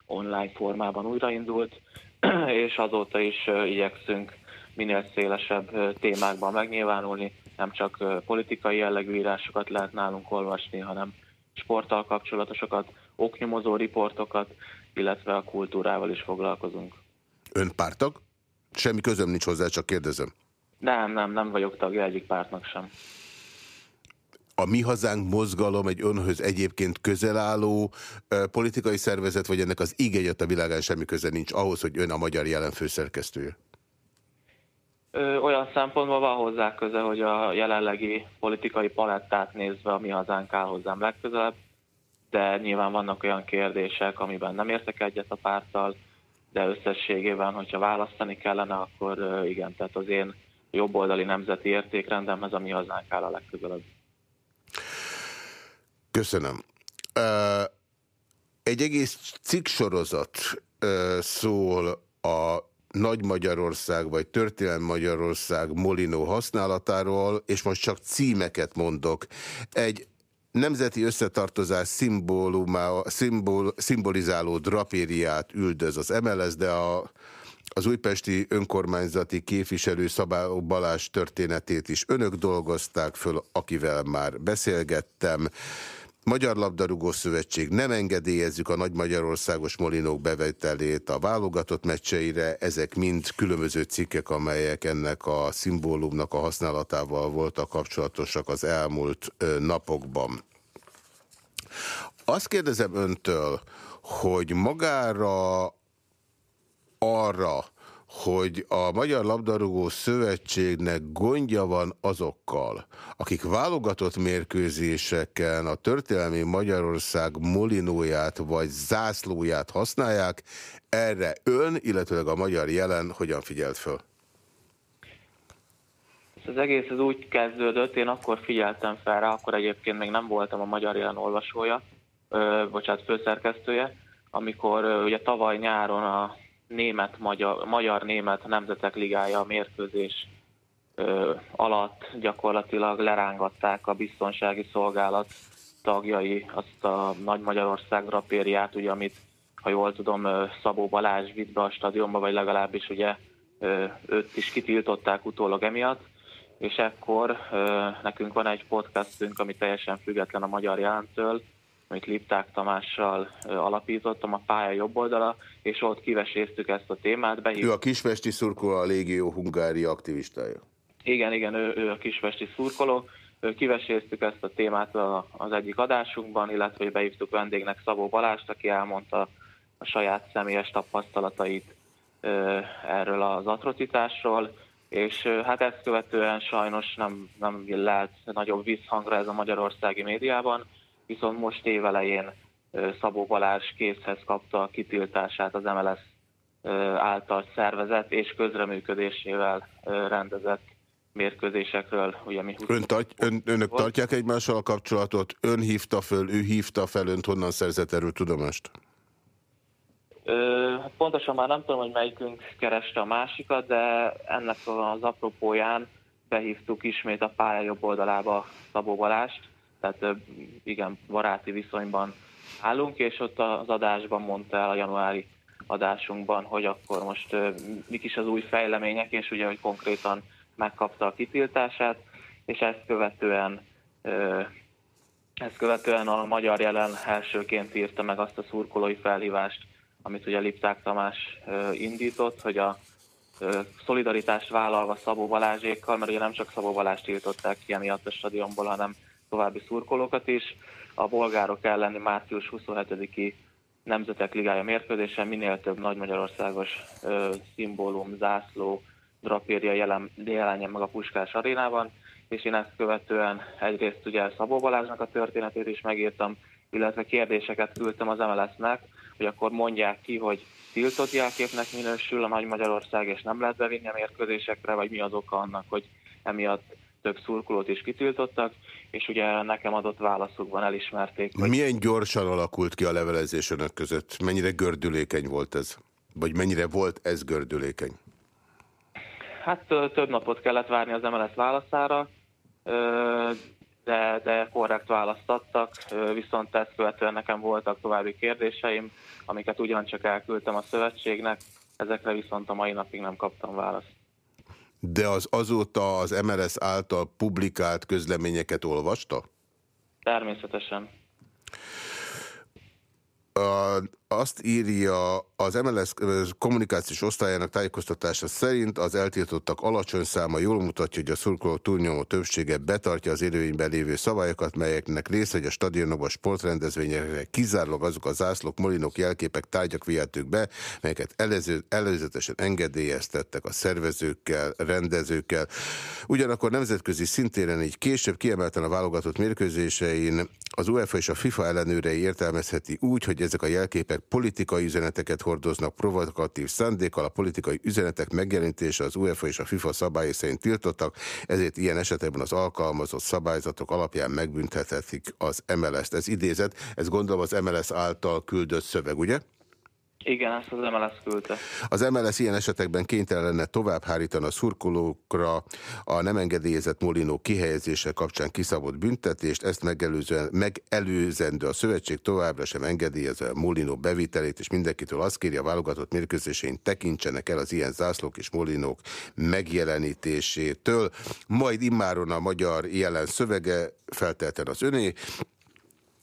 online formában újraindult, és azóta is igyekszünk minél szélesebb témákban megnyilvánulni nem csak politikai jellegű írásokat lehet nálunk olvasni, hanem sporttal kapcsolatosokat, oknyomozó riportokat, illetve a kultúrával is foglalkozunk. Ön pártag? Semmi közöm nincs hozzá, csak kérdezem. Nem, nem, nem vagyok tagja egyik pártnak sem. A Mi Hazánk mozgalom egy önhöz egyébként közel álló politikai szervezet, vagy ennek az íg a világán semmi köze nincs ahhoz, hogy ön a magyar jelen főszerkesztője? Olyan szempontból van hozzá köze, hogy a jelenlegi politikai palettát nézve a mi hazánk áll hozzám legközelebb, de nyilván vannak olyan kérdések, amiben nem értek egyet a párttal, de összességében, hogyha választani kellene, akkor igen, tehát az én jobboldali nemzeti értékrendemhez a mi hazánk áll a legközelebb. Köszönöm. Egy egész cikksorozat szól a nagy Magyarország vagy Történelmi Magyarország Molinó használatáról, és most csak címeket mondok. Egy nemzeti összetartozás szimbol, szimbolizáló drapériát üldöz az MLS, de a, az újpesti önkormányzati képviselő Szabáló Balázs történetét is önök dolgozták föl, akivel már beszélgettem. Magyar Labdarúgó Szövetség nem engedélyezzük a Nagy Magyarországos Molinók bevételét a válogatott meccseire. Ezek mind különböző cikkek, amelyek ennek a szimbólumnak a használatával voltak kapcsolatosak az elmúlt napokban. Azt kérdezem öntől, hogy magára arra, hogy a Magyar Labdarúgó Szövetségnek gondja van azokkal, akik válogatott mérkőzéseken a történelmi Magyarország molinóját vagy zászlóját használják, erre ön, illetőleg a magyar jelen hogyan figyelt föl? Az egész az úgy kezdődött, én akkor figyeltem fel rá, akkor egyébként még nem voltam a magyar jelen olvasója, ö, bocsánat, főszerkesztője, amikor ö, ugye tavaly nyáron a német-magyar, magyar-német nemzetek ligája mérkőzés alatt gyakorlatilag lerángatták a biztonsági szolgálat tagjai azt a Nagy Magyarország drapériát, ugye, amit, ha jól tudom, Szabó Balázs vitt be a stadionba, vagy legalábbis ugye őt is kitiltották utólag emiatt, és ekkor nekünk van egy podcastünk, ami teljesen független a magyar jelentől, amit Lipták Tamással alapítottam, a pálya jobb oldala, és ott kiveséztük ezt a témát. Behív... Ő a Kispesti szurkoló, a Légió Hungária aktivistája. Igen, igen, ő, ő a Kispesti szurkoló. Kiveséztük ezt a témát az egyik adásunkban, illetve hogy behívtuk vendégnek Szabó Balást, aki elmondta a saját személyes tapasztalatait erről az atrocitásról, és hát ezt követően sajnos nem, nem lehet nagyobb visszhangra ez a magyarországi médiában, viszont most évelején Szabó Balázs készhez kapta a kitiltását az MLS által szervezett és közreműködésével rendezett mérkőzésekről. Ugye mi ön tart, ön, önök volt. tartják egymással a kapcsolatot? Ön hívta föl, ő hívta fel, önt honnan szerzett erről tudomást? Ö, pontosan már nem tudom, hogy melyikünk kereste a másikat, de ennek az apropóján behívtuk ismét a pálya jobb oldalába Szabó Balást, tehát igen, baráti viszonyban állunk, és ott az adásban mondta el a januári adásunkban, hogy akkor most mik is az új fejlemények, és ugye, hogy konkrétan megkapta a kitiltását, és ezt követően ezt követően a magyar jelen elsőként írta meg azt a szurkolói felhívást, amit ugye Lipták Tamás indított, hogy a szolidaritást vállalva Szabó Balázsékkal, mert ugye nem csak Szabó Balást tiltották ki emiatt a stadionból, hanem további szurkolókat is. A bolgárok elleni március 27-i Nemzetek Ligája mérkőzésen minél több nagy magyarországos ö, szimbólum, zászló, drapéria jelen, jelenjen meg a Puskás arénában, és én ezt követően egyrészt ugye Szabó Balázsnak a történetét is megírtam, illetve kérdéseket küldtem az MLS-nek, hogy akkor mondják ki, hogy tiltott jelképnek minősül a Nagy Magyarország, és nem lehet bevinni a mérkőzésekre, vagy mi az oka annak, hogy emiatt több szurkolót is kitiltottak, és ugye nekem adott válaszukban elismerték. Hogy... Milyen gyorsan alakult ki a levelezés önök között? Mennyire gördülékeny volt ez? Vagy mennyire volt ez gördülékeny? Hát több napot kellett várni az MLS válaszára, de, de korrekt választ adtak, viszont ezt követően nekem voltak további kérdéseim, amiket ugyancsak elküldtem a szövetségnek, ezekre viszont a mai napig nem kaptam választ. De az azóta az MLS által publikált közleményeket olvasta? Természetesen. Azt írja az MLS kommunikációs osztályának tájékoztatása szerint az eltiltottak alacsony száma jól mutatja, hogy a szurkoló túlnyomó többsége betartja az érvényben lévő szabályokat, melyeknek része, hogy a stadionokban sportrendezvényekre kizárólag azok a zászlók, molinok, jelképek, tárgyak vihetők be, melyeket előző, előzetesen engedélyeztettek a szervezőkkel, rendezőkkel. Ugyanakkor nemzetközi szintéren így később kiemelten a válogatott mérkőzésein az UEFA és a FIFA ellenőrei értelmezheti úgy, hogy ezek a jelképek politikai üzeneteket hordoznak provokatív szándékkal, a politikai üzenetek megjelenítése az UEFA és a FIFA szabályai szerint tiltottak, ezért ilyen esetekben az alkalmazott szabályzatok alapján megbüntethetik az MLS-t. Ez idézet, ez gondolom az MLS által küldött szöveg, ugye? Igen, ezt az MLS küldte. Az MLS ilyen esetekben kénytelen lenne továbbhárítani a szurkolókra a nem engedélyezett molinó kihelyezése kapcsán kiszabott büntetést, ezt megelőzően, megelőzendő a szövetség továbbra sem engedélyezze a molinó bevitelét, és mindenkitől azt kéri a válogatott mérkőzésén tekintsenek el az ilyen zászlók és molinók megjelenítésétől. Majd immáron a magyar jelen szövege feltelten az öné,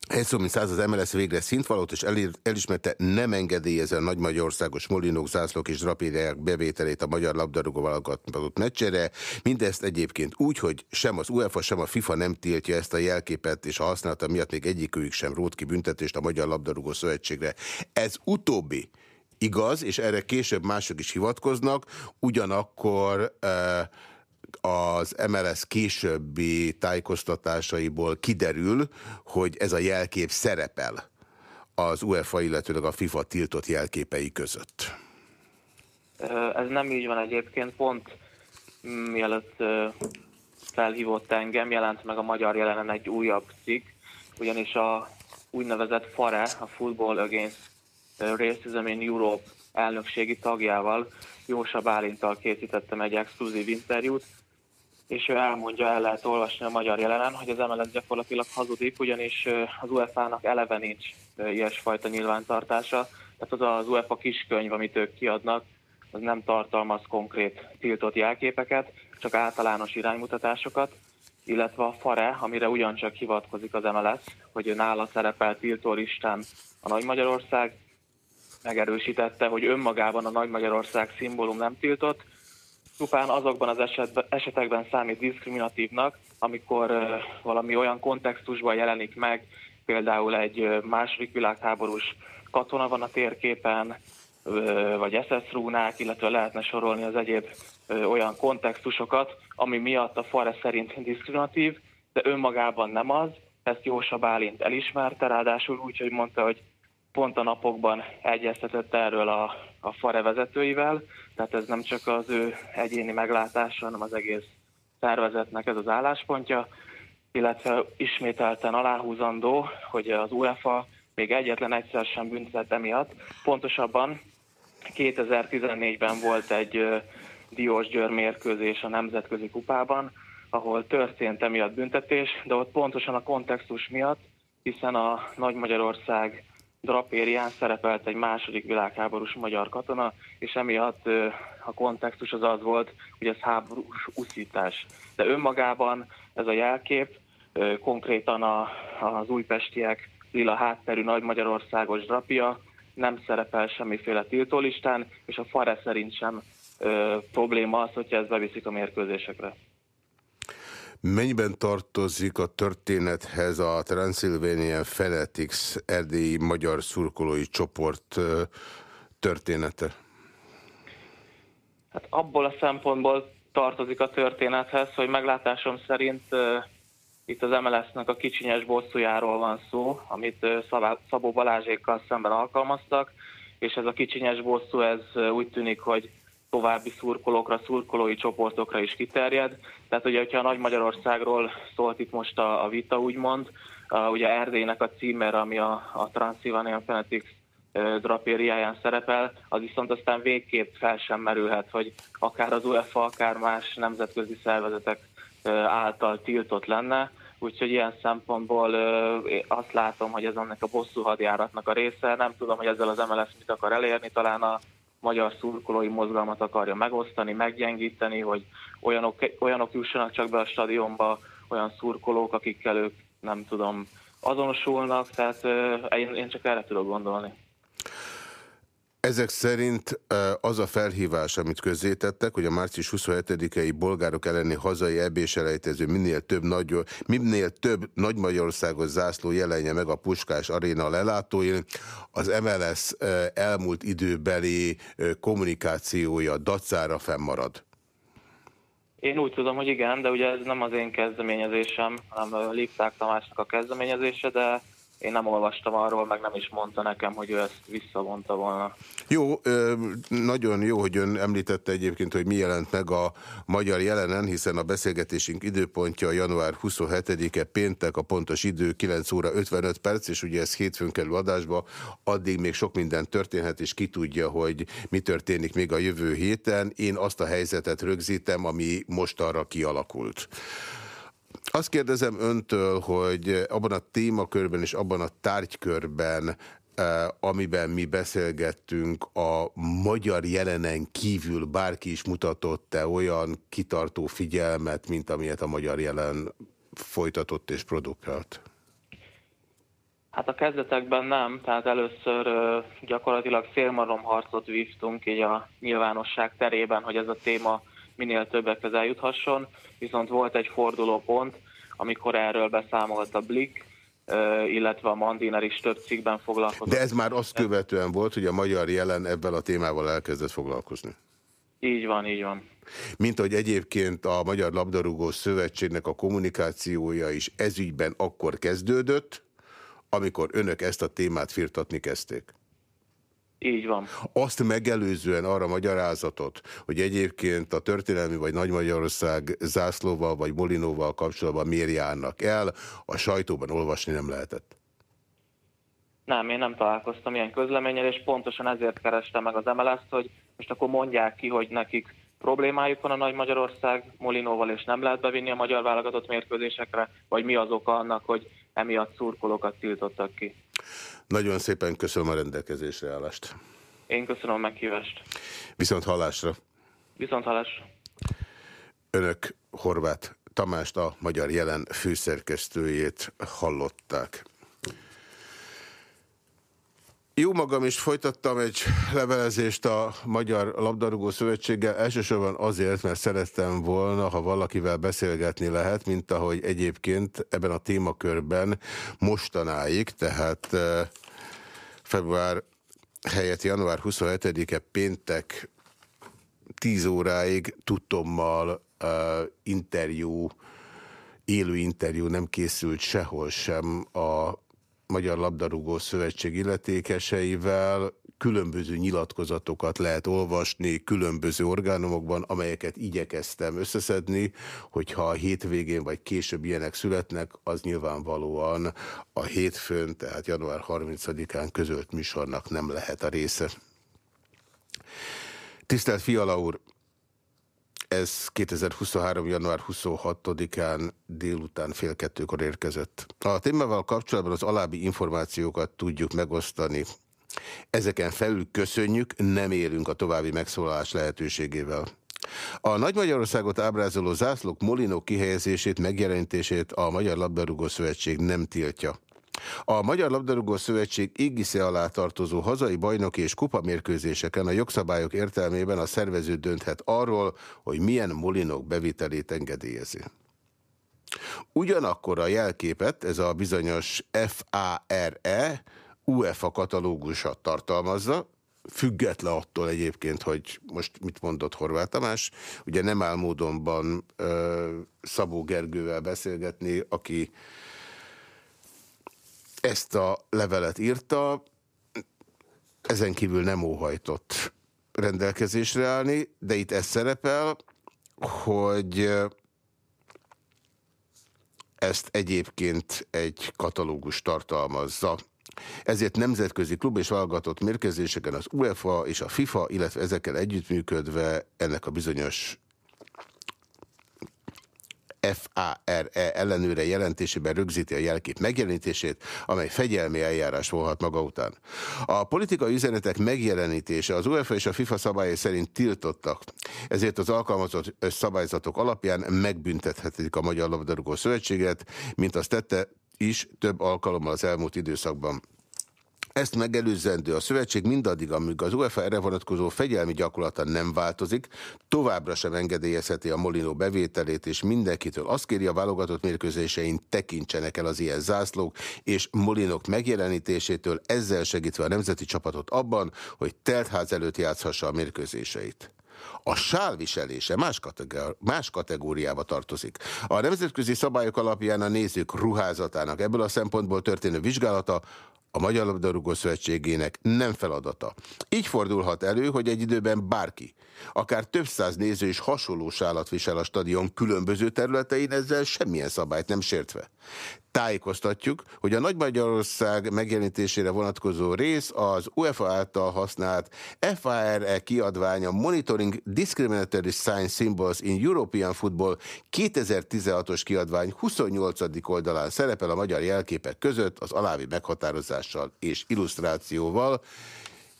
egy szó, mint száz az MLS végre szintvalót, és elismerte nem engedélyezze a nagy magyarországos molinók, zászlók és drapériák bevételét a magyar labdarúgó válogatott meccsere. Mindezt egyébként úgy, hogy sem az UEFA, sem a FIFA nem tiltja ezt a jelképet, és a használata miatt még egyikőjük sem rót ki büntetést a Magyar Labdarúgó Szövetségre. Ez utóbbi igaz, és erre később mások is hivatkoznak, ugyanakkor... Uh, az MLS későbbi tájékoztatásaiból kiderül, hogy ez a jelkép szerepel az UEFA, illetőleg a FIFA tiltott jelképei között. Ez nem így van egyébként, pont mielőtt felhívott engem, jelent meg a magyar jelenen egy újabb cikk, ugyanis a úgynevezett FARE, a Football Against Racism in Europe elnökségi tagjával, Jósa Bálintal készítettem egy exkluzív interjút, és ő elmondja, el lehet olvasni a magyar jelenen, hogy az MLS gyakorlatilag hazudik, ugyanis az UEFA-nak eleve nincs ilyesfajta nyilvántartása. Tehát az az UEFA kiskönyv, amit ők kiadnak, az nem tartalmaz konkrét tiltott jelképeket, csak általános iránymutatásokat, illetve a FARE, amire ugyancsak hivatkozik az MLS, hogy nála szerepel tiltó listán a Nagy Magyarország, megerősítette, hogy önmagában a Nagy Magyarország szimbólum nem tiltott, csupán azokban az esetekben számít diszkriminatívnak, amikor valami olyan kontextusban jelenik meg, például egy második világháborús katona van a térképen, vagy SS rúnák, illetve lehetne sorolni az egyéb olyan kontextusokat, ami miatt a FARE szerint diszkriminatív, de önmagában nem az. Ezt Jósa Bálint elismerte, ráadásul úgy, hogy mondta, hogy pont a napokban egyeztetett erről a, a FARE vezetőivel, tehát ez nem csak az ő egyéni meglátása, hanem az egész szervezetnek ez az álláspontja, illetve ismételten aláhúzandó, hogy az UEFA még egyetlen egyszer sem büntetett emiatt. Pontosabban 2014-ben volt egy Diós Győr mérkőzés a Nemzetközi Kupában, ahol történt emiatt büntetés, de ott pontosan a kontextus miatt, hiszen a Nagy Magyarország drapérián szerepelt egy második világháborús magyar katona, és emiatt a kontextus az az volt, hogy ez háborús uszítás. De önmagában ez a jelkép konkrétan a, az újpestiek lila hátterű nagy magyarországos drapia nem szerepel semmiféle tiltólistán, és a FARE szerint sem ö, probléma az, hogyha ezt beviszik a mérkőzésekre. Mennyiben tartozik a történethez a Transylvanian Fanatics erdélyi magyar szurkolói csoport története? Hát abból a szempontból tartozik a történethez, hogy meglátásom szerint uh, itt az MLS-nek a kicsinyes bosszújáról van szó, amit uh, Szabó Balázsékkal szemben alkalmaztak, és ez a kicsinyes bosszú, ez uh, úgy tűnik, hogy további szurkolókra, szurkolói csoportokra is kiterjed. Tehát ugye, hogyha a Nagy Magyarországról szólt itt most a, a vita, úgymond, uh, ugye Erdélynek a címer, ami a, a Transylvanian Fanatics drapériáján szerepel, az viszont aztán végképp fel sem merülhet, hogy akár az UEFA, akár más nemzetközi szervezetek által tiltott lenne. Úgyhogy ilyen szempontból azt látom, hogy ez ennek a bosszú hadjáratnak a része. Nem tudom, hogy ezzel az MLS mit akar elérni, talán a magyar szurkolói mozgalmat akarja megosztani, meggyengíteni, hogy olyanok, olyanok jussanak csak be a stadionba, olyan szurkolók, akikkel ők nem tudom, azonosulnak, tehát én, én csak erre tudok gondolni. Ezek szerint az a felhívás, amit közzétettek, hogy a március 27-i bolgárok elleni hazai ebéselejtező minél több, nagy, minél több nagy Magyarországos zászló jelenje meg a Puskás Aréna lelátóin, az MLS elmúlt időbeli kommunikációja dacára fennmarad. Én úgy tudom, hogy igen, de ugye ez nem az én kezdeményezésem, hanem Lipták Tamásnak a kezdeményezése, de én nem olvastam arról, meg nem is mondta nekem, hogy ő ezt visszavonta volna. Jó, nagyon jó, hogy ön említette egyébként, hogy mi jelent meg a magyar jelenen, hiszen a beszélgetésünk időpontja január 27-e péntek, a pontos idő 9 óra 55 perc, és ugye ez hétfőn kerül adásba, addig még sok minden történhet, és ki tudja, hogy mi történik még a jövő héten. Én azt a helyzetet rögzítem, ami most arra kialakult. Azt kérdezem öntől, hogy abban a témakörben és abban a tárgykörben, eh, amiben mi beszélgettünk, a magyar jelenen kívül bárki is mutatott-e olyan kitartó figyelmet, mint amilyet a magyar jelen folytatott és produkált? Hát a kezdetekben nem, tehát először gyakorlatilag harcot vívtunk így a nyilvánosság terében, hogy ez a téma minél többekhez eljuthasson, viszont volt egy fordulópont, amikor erről beszámolt a Blik, illetve a Mandiner is több cikkben foglalkozott. De ez már azt követően volt, hogy a magyar jelen ebben a témával elkezdett foglalkozni? Így van, így van. Mint ahogy egyébként a Magyar Labdarúgó Szövetségnek a kommunikációja is ezügyben akkor kezdődött, amikor önök ezt a témát firtatni kezdték. Így van. Azt megelőzően arra magyarázatot, hogy egyébként a történelmi vagy Nagy Magyarország zászlóval vagy Molinóval kapcsolatban miért járnak el, a sajtóban olvasni nem lehetett. Nem, én nem találkoztam ilyen közleménnyel, és pontosan ezért kerestem meg az mls hogy most akkor mondják ki, hogy nekik problémájuk van a Nagy Magyarország Molinóval, és nem lehet bevinni a magyar válogatott mérkőzésekre, vagy mi az oka annak, hogy emiatt szurkolókat tiltottak ki. Nagyon szépen köszönöm a rendelkezésre állást. Én köszönöm a meghívást. Viszont hallásra. Viszont hallásra. Önök Horváth Tamást, a Magyar Jelen főszerkesztőjét hallották. Jó magam is folytattam egy levelezést a Magyar Labdarúgó Szövetséggel, elsősorban azért, mert szerettem volna, ha valakivel beszélgetni lehet, mint ahogy egyébként ebben a témakörben mostanáig, tehát eh, február helyett január 27-e péntek 10 óráig tudtommal uh, interjú, élő interjú nem készült sehol sem a Magyar Labdarúgó Szövetség illetékeseivel különböző nyilatkozatokat lehet olvasni különböző orgánumokban, amelyeket igyekeztem összeszedni, hogyha a hétvégén vagy később ilyenek születnek, az nyilvánvalóan a hétfőn, tehát január 30-án közölt műsornak nem lehet a része. Tisztelt Fiala úr! Ez 2023. január 26-án délután fél kettőkor érkezett. A témával kapcsolatban az alábbi információkat tudjuk megosztani. Ezeken felül köszönjük, nem élünk a további megszólalás lehetőségével. A Nagy Magyarországot ábrázoló zászlók molinók kihelyezését, megjelenítését a Magyar Labdarúgó Szövetség nem tiltja. A Magyar Labdarúgó Szövetség égisze alá tartozó hazai bajnoki és kupamérkőzéseken a jogszabályok értelmében a szervező dönthet arról, hogy milyen molinok bevitelét engedélyezi. Ugyanakkor a jelképet, ez a bizonyos FARE, UEFA katalógusa tartalmazza, független attól egyébként, hogy most mit mondott Horváth Tamás, ugye nem áll módonban ö, Szabó Gergővel beszélgetni, aki ezt a levelet írta, ezen kívül nem óhajtott rendelkezésre állni, de itt ez szerepel, hogy ezt egyébként egy katalógus tartalmazza. Ezért nemzetközi klub és válogatott mérkőzéseken az UEFA és a FIFA, illetve ezekkel együttműködve ennek a bizonyos FARE ellenőre jelentésében rögzíti a jelkép megjelenítését, amely fegyelmi eljárás volhat maga után. A politikai üzenetek megjelenítése az UEFA és a FIFA szabályai szerint tiltottak, ezért az alkalmazott szabályzatok alapján megbüntethetik a Magyar Labdarúgó Szövetséget, mint azt tette is több alkalommal az elmúlt időszakban. Ezt megelőzendő a szövetség mindaddig, amíg az UEFA erre vonatkozó fegyelmi gyakorlata nem változik, továbbra sem engedélyezheti a Molino bevételét, és mindenkitől azt kéri a válogatott mérkőzésein tekintsenek el az ilyen zászlók, és Molinok megjelenítésétől ezzel segítve a nemzeti csapatot abban, hogy teltház előtt játszhassa a mérkőzéseit. A sálviselése más, kategóri más kategóriába tartozik. A nemzetközi szabályok alapján a nézők ruházatának ebből a szempontból történő vizsgálata a Magyar Labdarúgó Szövetségének nem feladata. Így fordulhat elő, hogy egy időben bárki, akár több száz néző is hasonló sálat visel a stadion különböző területein, ezzel semmilyen szabályt nem sértve. Tájékoztatjuk, hogy a Nagy Magyarország megjelenítésére vonatkozó rész az UEFA által használt FARE kiadványa Monitoring Discriminatory Sign Symbols in European Football 2016-os kiadvány 28. oldalán szerepel a magyar jelképek között az alávi meghatározással és illusztrációval.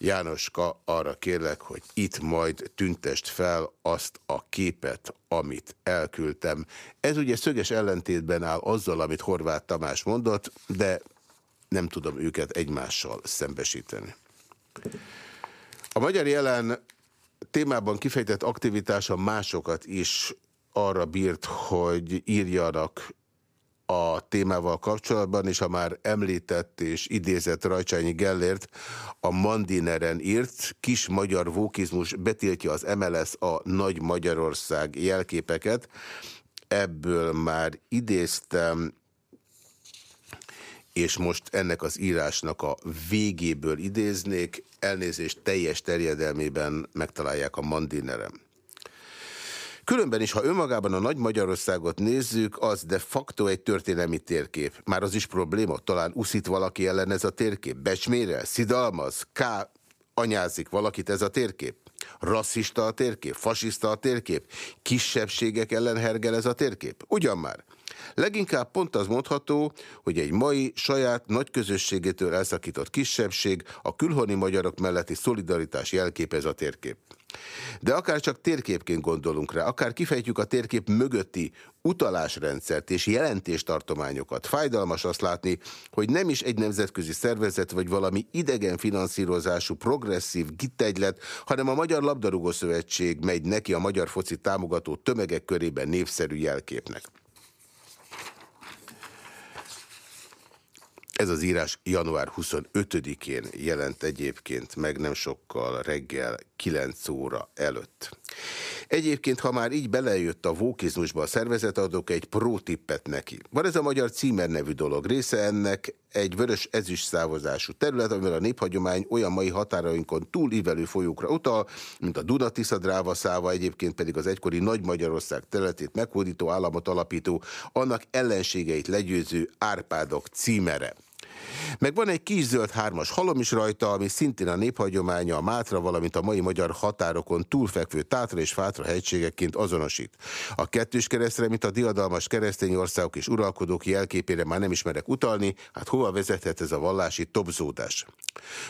Jánoska, arra kérlek, hogy itt majd tüntest fel azt a képet, amit elküldtem. Ez ugye szöges ellentétben áll azzal, amit Horváth Tamás mondott, de nem tudom őket egymással szembesíteni. A magyar jelen témában kifejtett aktivitása másokat is arra bírt, hogy írjanak a témával kapcsolatban, és a már említett és idézett Rajcsányi Gellért a Mandineren írt, kis magyar vókizmus betiltja az MLS a Nagy Magyarország jelképeket. Ebből már idéztem, és most ennek az írásnak a végéből idéznék, elnézést teljes terjedelmében megtalálják a Mandineren. Különben is, ha önmagában a Nagy Magyarországot nézzük, az de facto egy történelmi térkép. Már az is probléma, talán uszít valaki ellen ez a térkép. Becsmére, szidalmaz, ká, anyázik valakit ez a térkép. Rasszista a térkép, fasiszta a térkép, kisebbségek ellen hergel ez a térkép. Ugyan már. Leginkább pont az mondható, hogy egy mai saját nagy közösségétől elszakított kisebbség a külhoni magyarok melletti szolidaritás jelképez a térkép. De akár csak térképként gondolunk rá, akár kifejtjük a térkép mögötti utalásrendszert és jelentéstartományokat. Fájdalmas azt látni, hogy nem is egy nemzetközi szervezet vagy valami idegen finanszírozású progresszív gittegylet, hanem a Magyar Labdarúgó Szövetség megy neki a magyar foci támogató tömegek körében népszerű jelképnek. Ez az írás január 25-én jelent egyébként meg nem sokkal reggel 9 óra előtt. Egyébként, ha már így belejött a vókizmusba a szervezet, adok egy pro-tippet neki. Van ez a magyar címer nevű dolog. Része ennek egy vörös ezüst szávozású terület, amivel a néphagyomány olyan mai határainkon túl ívelő folyókra utal, mint a Dunatisza dráva száva, egyébként pedig az egykori Nagy Magyarország területét meghódító államot alapító, annak ellenségeit legyőző Árpádok címere. Meg van egy kis zöld hármas halom is rajta, ami szintén a néphagyománya a Mátra, valamint a mai magyar határokon túlfekvő Tátra és Fátra hegységekként azonosít. A kettős keresztre, mint a diadalmas keresztény országok és uralkodók jelképére már nem ismerek utalni, hát hova vezethet ez a vallási topzódás?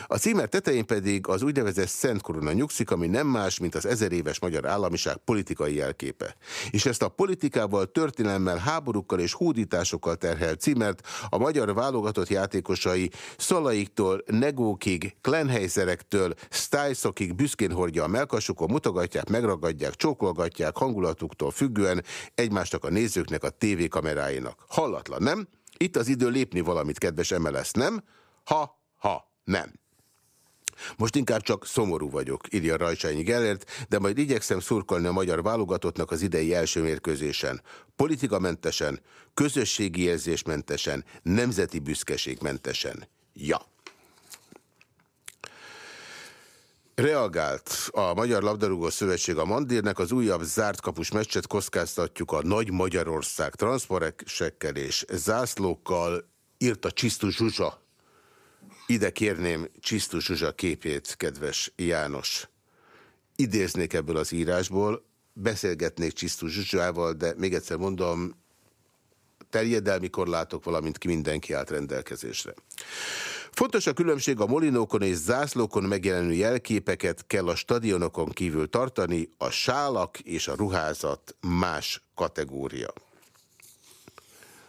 A címer tetején pedig az úgynevezett Szent Korona nyugszik, ami nem más, mint az ezer éves magyar államiság politikai jelképe. És ezt a politikával, történelemmel, háborúkkal és hódításokkal terhelt címert a magyar válogatott játékosai Szalaiktól, Negókig, Klenhelyzerektől, Stylesokig büszkén hordja a melkasukon, mutogatják, megragadják, csókolgatják hangulatuktól függően egymásnak a nézőknek a tévékameráinak. Hallatlan, nem? Itt az idő lépni valamit, kedves MLS, nem? Ha, ha. Nem. Most inkább csak szomorú vagyok, írja Rajcsányi Gellert, de majd igyekszem szurkolni a magyar válogatottnak az idei első mérkőzésen. Politikamentesen, közösségi érzésmentesen, nemzeti büszkeségmentesen. Ja. Reagált a Magyar Labdarúgó Szövetség a Mandírnek, az újabb zárt kapus meccset kockáztatjuk a Nagy Magyarország transzparensekkel és zászlókkal, írta Csisztus Zsuzsa ide kérném Csisztus Zsuzsa képét, kedves János. Idéznék ebből az írásból, beszélgetnék Csisztus Zsuzsával, de még egyszer mondom, terjedelmi korlátok, valamint ki mindenki állt rendelkezésre. Fontos a különbség a molinókon és zászlókon megjelenő jelképeket kell a stadionokon kívül tartani, a sálak és a ruházat más kategória.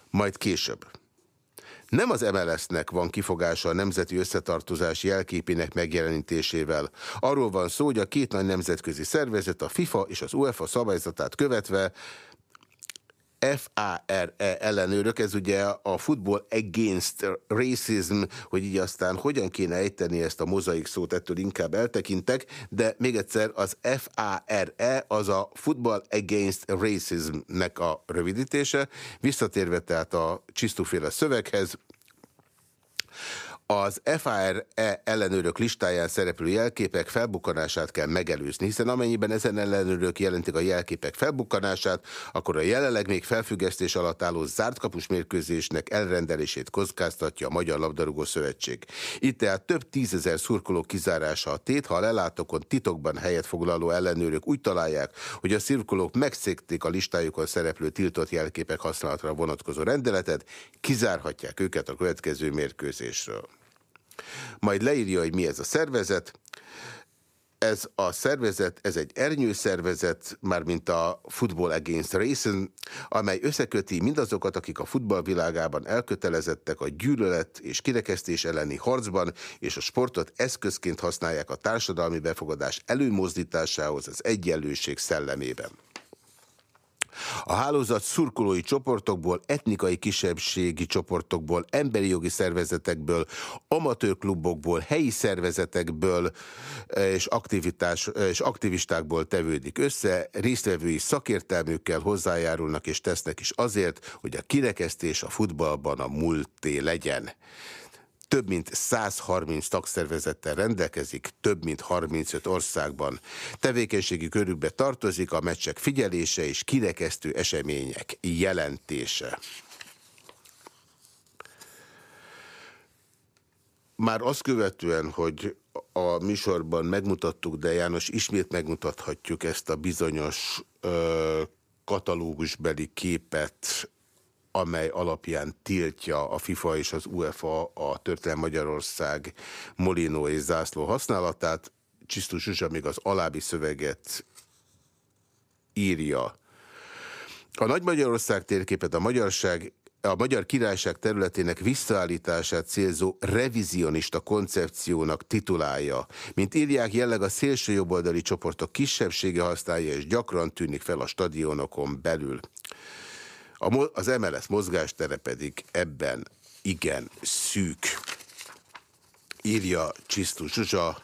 Majd később. Nem az MLS-nek van kifogása a nemzeti összetartozás jelképének megjelenítésével. Arról van szó, hogy a két nagy nemzetközi szervezet, a FIFA és az UEFA szabályzatát követve FARE ellenőrök, ez ugye a Football Against Racism, hogy így aztán hogyan kéne ejteni ezt a mozaik szót, ettől inkább eltekintek, de még egyszer az FARE az a Football Against Racism-nek a rövidítése, visszatérve tehát a csisztúféle szöveghez, az FARE ellenőrök listáján szereplő jelképek felbukkanását kell megelőzni, hiszen amennyiben ezen ellenőrök jelentik a jelképek felbukkanását, akkor a jelenleg még felfüggesztés alatt álló zárt kapus mérkőzésnek elrendelését kockáztatja a Magyar Labdarúgó Szövetség. Itt tehát több tízezer szurkoló kizárása a tét, ha a lelátókon titokban helyet foglaló ellenőrök úgy találják, hogy a szurkolók megszégték a listájukon szereplő tiltott jelképek használatra vonatkozó rendeletet, kizárhatják őket a következő mérkőzésről majd leírja, hogy mi ez a szervezet, ez a szervezet, ez egy ernyőszervezet, mármint a Football Against Racism, amely összeköti mindazokat, akik a futballvilágában elkötelezettek a gyűlölet és kirekesztés elleni harcban, és a sportot eszközként használják a társadalmi befogadás előmozdításához az egyenlőség szellemében. A hálózat szurkolói csoportokból, etnikai kisebbségi csoportokból, emberi jogi szervezetekből, amatőrklubokból, helyi szervezetekből és, aktivitás, és aktivistákból tevődik össze, résztvevői szakértelmükkel hozzájárulnak és tesznek is azért, hogy a kirekesztés a futballban a múlté legyen több mint 130 tagszervezettel rendelkezik, több mint 35 országban. Tevékenységi körükbe tartozik a meccsek figyelése és kirekesztő események jelentése. Már azt követően, hogy a műsorban megmutattuk, de János, ismét megmutathatjuk ezt a bizonyos katalógusbeli képet, amely alapján tiltja a FIFA és az UEFA a Történelem Magyarország Molino és zászló használatát. Csisztus Zsuzsa még az alábbi szöveget írja. A Nagy Magyarország térképet a magyarság a Magyar Királyság területének visszaállítását célzó revizionista koncepciónak titulálja. Mint írják, jelleg a szélső jobboldali csoportok kisebbsége használja, és gyakran tűnik fel a stadionokon belül. A, az MLS mozgástere pedig ebben igen szűk. Írja Csisztú Zsuzsa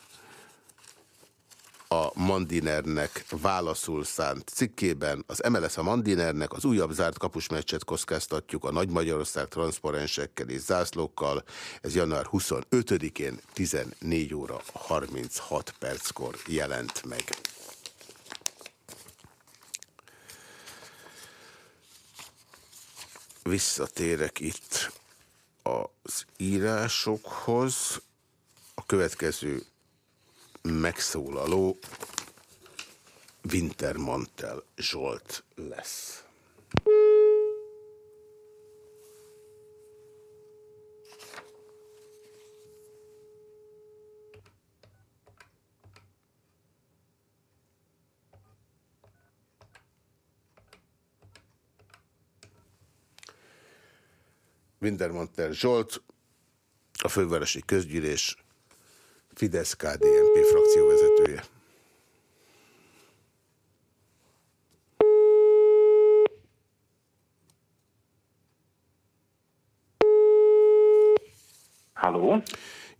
a Mandinernek válaszul szánt cikkében. Az MLS a Mandinernek az újabb zárt kapusmeccset kockáztatjuk a Nagy Magyarország transzparensekkel és zászlókkal. Ez január 25-én 14 óra 36 perckor jelent meg. Visszatérek itt az írásokhoz. A következő megszólaló Wintermantel Zsolt lesz. Wintermantel Zsolt, a fővárosi közgyűlés Fidesz-KDNP frakcióvezetője.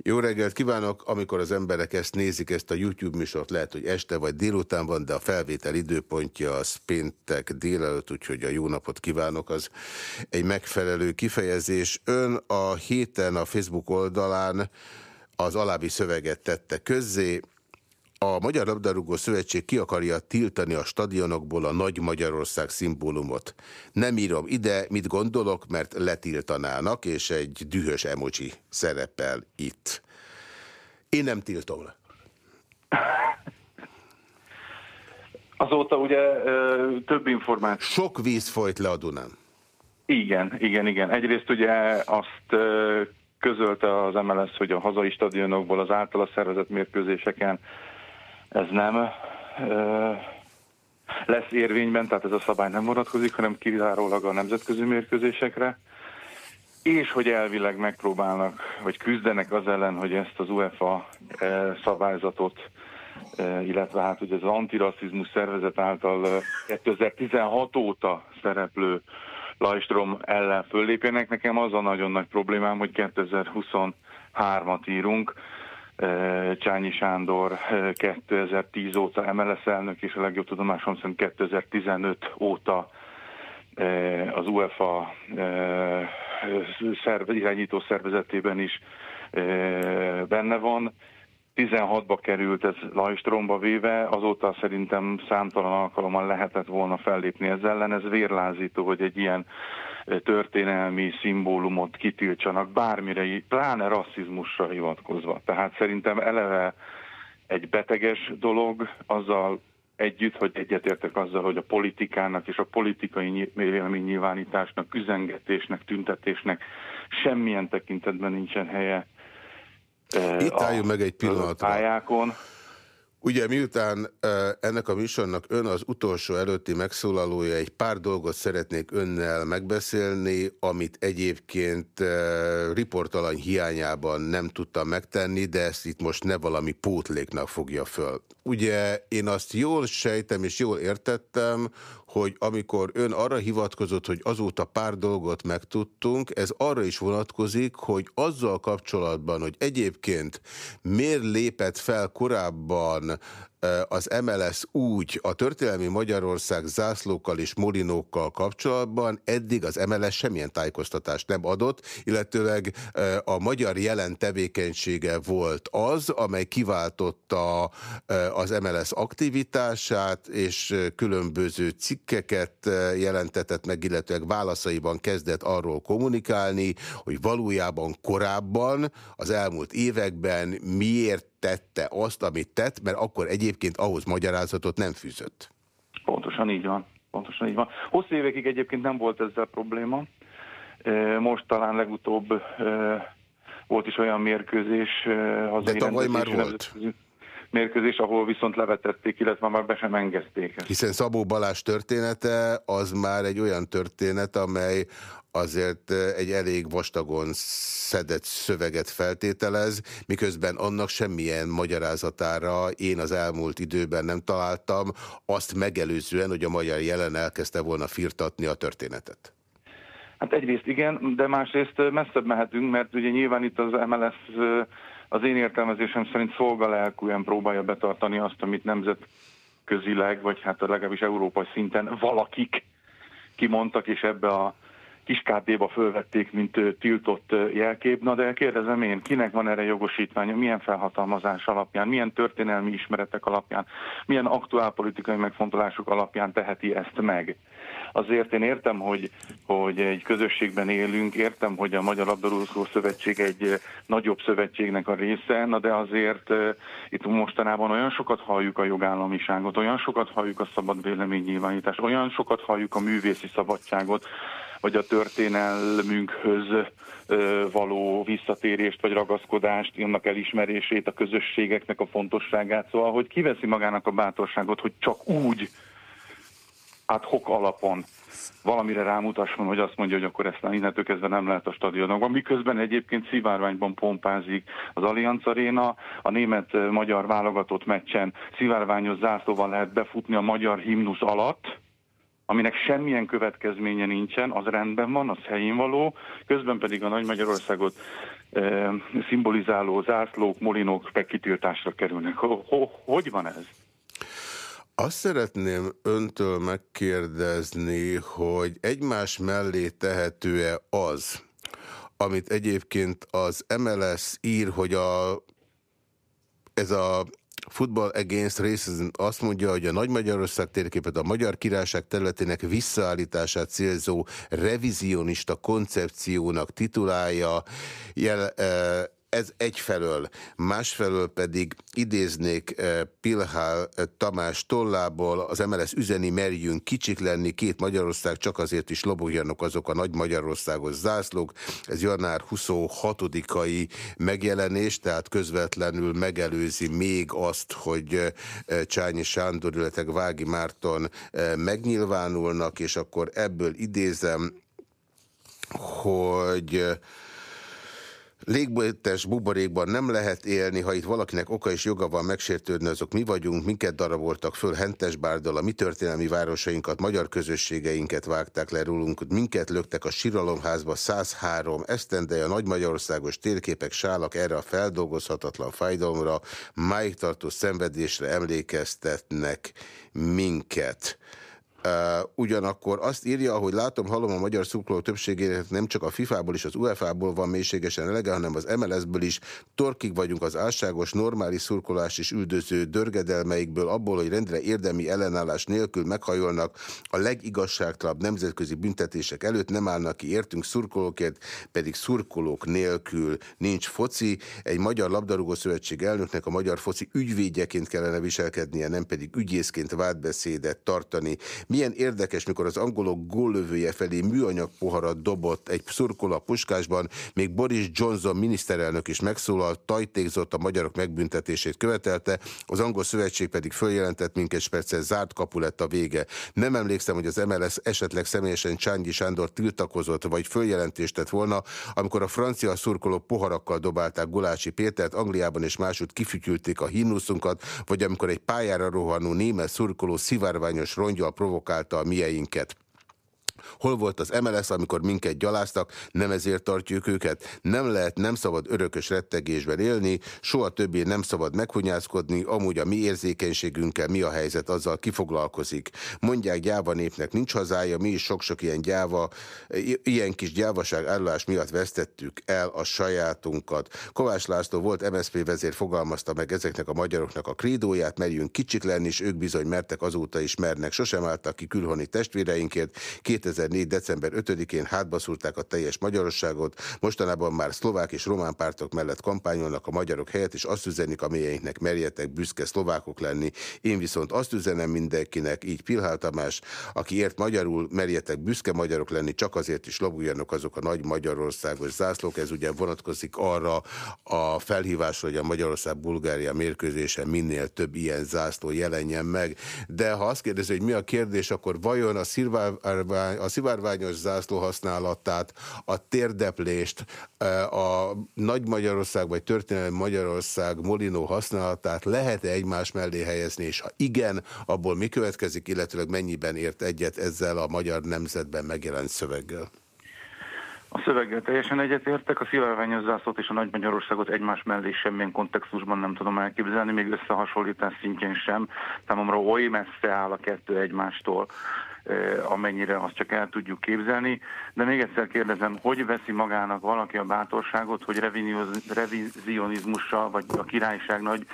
Jó reggelt kívánok! Amikor az emberek ezt nézik, ezt a YouTube műsort lehet, hogy este vagy délután van, de a felvétel időpontja az péntek délelőtt, úgyhogy a jó napot kívánok, az egy megfelelő kifejezés. Ön a héten a Facebook oldalán az alábbi szöveget tette közzé, a Magyar Labdarúgó Szövetség ki akarja tiltani a stadionokból a Nagy Magyarország szimbólumot. Nem írom ide, mit gondolok, mert letiltanának, és egy dühös emoji szerepel itt. Én nem tiltom le. Azóta ugye több információ... Sok víz folyt le a Dunán. Igen, igen, igen. Egyrészt ugye azt közölte az MLS, hogy a hazai stadionokból az általa szervezett mérkőzéseken ez nem lesz érvényben, tehát ez a szabály nem vonatkozik, hanem kizárólag a nemzetközi mérkőzésekre, és hogy elvileg megpróbálnak, vagy küzdenek az ellen, hogy ezt az UEFA szabályzatot, illetve hát ugye az antirasszizmus szervezet által 2016 óta szereplő Lajstrom ellen föllépjenek. Nekem az a nagyon nagy problémám, hogy 2023-at írunk, Csányi Sándor 2010 óta MLS elnök, és a legjobb tudomásom szerint 2015 óta az UEFA szerve, irányító szervezetében is benne van. 16-ba került ez Lajstromba véve, azóta szerintem számtalan alkalommal lehetett volna fellépni ezzel ellen. Ez vérlázító, hogy egy ilyen történelmi szimbólumot kitiltsanak bármire, pláne rasszizmusra hivatkozva. Tehát szerintem eleve egy beteges dolog, azzal együtt, hogy egyetértek azzal, hogy a politikának és a politikai véleménynyilvánításnak, üzengetésnek, tüntetésnek semmilyen tekintetben nincsen helye Itt álljunk meg egy pillanatra. Pályákon. Ugye miután ennek a műsornak ön az utolsó előtti megszólalója, egy pár dolgot szeretnék önnel megbeszélni, amit egyébként riportalany hiányában nem tudtam megtenni, de ezt itt most ne valami pótléknak fogja föl. Ugye én azt jól sejtem és jól értettem, hogy amikor ön arra hivatkozott, hogy azóta pár dolgot megtudtunk, ez arra is vonatkozik, hogy azzal kapcsolatban, hogy egyébként miért lépett fel korábban az MLS úgy a történelmi Magyarország zászlókkal és molinókkal kapcsolatban eddig az MLS semmilyen tájékoztatást nem adott, illetőleg a magyar jelen tevékenysége volt az, amely kiváltotta az MLS aktivitását, és különböző cikkeket jelentetett meg, illetőleg válaszaiban kezdett arról kommunikálni, hogy valójában korábban, az elmúlt években miért tette azt, amit tett, mert akkor egyébként ahhoz magyarázatot nem fűzött. Pontosan így van. Pontosan így van. Hosszú évekig egyébként nem volt ezzel probléma. Most talán legutóbb volt is olyan mérkőzés. De tavaly már volt. Mérkőzés, ahol viszont levetették, illetve már be sem engedték. Ezt. Hiszen Szabó Balázs története az már egy olyan történet, amely azért egy elég vastagon szedett szöveget feltételez, miközben annak semmilyen magyarázatára én az elmúlt időben nem találtam, azt megelőzően, hogy a magyar jelen elkezdte volna firtatni a történetet. Hát egyrészt igen, de másrészt messzebb mehetünk, mert ugye nyilván itt az MLS az én értelmezésem szerint szolgalelkűen próbálja betartani azt, amit nemzetközileg, vagy hát legalábbis európai szinten valakik kimondtak, és ebbe a kiskártéba fölvették, mint tiltott jelkép. Na de kérdezem én, kinek van erre jogosítványa, milyen felhatalmazás alapján, milyen történelmi ismeretek alapján, milyen aktuálpolitikai megfontolások alapján teheti ezt meg. Azért én értem, hogy, hogy egy közösségben élünk, értem, hogy a Magyar Labdarúgó Szövetség egy nagyobb szövetségnek a része, na de azért itt mostanában olyan sokat halljuk a jogállamiságot, olyan sokat halljuk a szabad véleménynyilvánítást, olyan sokat halljuk a művészi szabadságot, vagy a történelmünkhöz való visszatérést vagy ragaszkodást, annak elismerését, a közösségeknek a fontosságát. Szóval, hogy kiveszi magának a bátorságot, hogy csak úgy hát hok alapon valamire rámutasson, hogy azt mondja, hogy akkor ezt innentől kezdve nem lehet a stadionokban, miközben egyébként szivárványban pompázik az Allianz Arena, a német-magyar válogatott meccsen szivárványos zászlóval lehet befutni a magyar himnusz alatt, aminek semmilyen következménye nincsen, az rendben van, az helyén való, közben pedig a Nagy Magyarországot e, szimbolizáló zászlók, molinók kitiltásra kerülnek. Ho, ho, hogy van ez? Azt szeretném öntől megkérdezni, hogy egymás mellé tehető-e az, amit egyébként az MLS ír, hogy a, ez a Football Against Racism azt mondja, hogy a Nagy Magyarország térképet a Magyar Királyság területének visszaállítását célzó revizionista koncepciónak titulálja. Jel, eh, ez egyfelől, másfelől pedig idéznék eh, Pilhál eh, Tamás tollából, az MLS üzeni merjünk kicsik lenni, két Magyarország csak azért is lobogjanak azok a nagy Magyarországos zászlók. Ez január 26-ai megjelenés, tehát közvetlenül megelőzi még azt, hogy eh, Csányi Sándor, illetve Vági Márton megnyilvánulnak, és akkor ebből idézem, hogy Légbőtes buborékban nem lehet élni, ha itt valakinek oka és joga van megsértődni, azok mi vagyunk, minket daraboltak föl Hentesbárdal, a mi történelmi városainkat, magyar közösségeinket vágták le rólunk, minket löktek a Siralomházba 103 esztendeje, a Nagy Magyarországos térképek, sálak erre a feldolgozhatatlan fájdalomra, máig tartó szenvedésre emlékeztetnek minket. Ugyanakkor azt írja, hogy látom, hallom a magyar szurkoló többségének nem csak a FIFA-ból és az UEFA-ból van mélységesen elege, hanem az MLS-ből is. Torkig vagyunk az álságos, normális szurkolás és üldöző dörgedelmeikből, abból, hogy rendre érdemi ellenállás nélkül meghajolnak a legigazságtalanabb nemzetközi büntetések előtt, nem állnak ki értünk szurkolókért, pedig szurkolók nélkül nincs foci. Egy magyar labdarúgó szövetség elnöknek a magyar foci ügyvédjeként kellene viselkednie, nem pedig ügyészként vádbeszédet tartani. Mi Milyen érdekes, mikor az angolok góllövője felé műanyag poharat dobott egy szurkoló a puskásban, még Boris Johnson miniszterelnök is megszólalt, tajtékzott a magyarok megbüntetését követelte, az angol szövetség pedig följelentett minket, és persze zárt kapu lett a vége. Nem emlékszem, hogy az MLS esetleg személyesen Csányi Sándor tiltakozott, vagy följelentést tett volna, amikor a francia szurkolók poharakkal dobálták Gulácsi Pétert, Angliában és másút kifütyülték a himnuszunkat, vagy amikor egy pályára rohanó német szurkoló szivárványos rongyal provokálta a mieinket. Hol volt az MLS, amikor minket gyaláztak, nem ezért tartjuk őket. Nem lehet, nem szabad örökös rettegésben élni, soha többé nem szabad meghunyászkodni, amúgy a mi érzékenységünkkel mi a helyzet, azzal kifoglalkozik. Mondják, gyáva népnek nincs hazája, mi is sok-sok ilyen gyáva, ilyen kis gyávaság állás miatt vesztettük el a sajátunkat. Kovács László volt MSZP vezér fogalmazta meg ezeknek a magyaroknak a krédóját, merjünk kicsik lenni, és ők bizony mertek azóta is mernek. Sosem álltak ki külhoni testvéreinkért. 2004. december 5-én hátba szúrták a teljes Magyarországot, mostanában már szlovák és román pártok mellett kampányolnak a magyarok helyett, és azt üzenik, amelyeinknek merjetek büszke szlovákok lenni. Én viszont azt üzenem mindenkinek, így Pilhál Tamás, aki ért magyarul, merjetek büszke magyarok lenni, csak azért is lobuljanak azok a nagy Magyarországos zászlók. Ez ugye vonatkozik arra a felhívásra, hogy a Magyarország-Bulgária mérkőzésen minél több ilyen zászló jelenjen meg. De ha azt kérdezi, hogy mi a kérdés, akkor vajon a szilvárvány a szivárványos zászló használatát, a térdeplést, e, a Nagy Magyarország vagy Történelmi Magyarország Molinó használatát lehet-e egymás mellé helyezni, és ha igen, abból mi következik, illetőleg mennyiben ért egyet ezzel a magyar nemzetben megjelent szöveggel? A szöveggel teljesen egyetértek, a szivárványos zászlót és a Nagy Magyarországot egymás mellé semmilyen kontextusban nem tudom elképzelni, még összehasonlítás szintjén sem. Számomra oly messze áll a kettő egymástól, amennyire azt csak el tudjuk képzelni. De még egyszer kérdezem, hogy veszi magának valaki a bátorságot, hogy revizionizmussal vagy a királyság nagy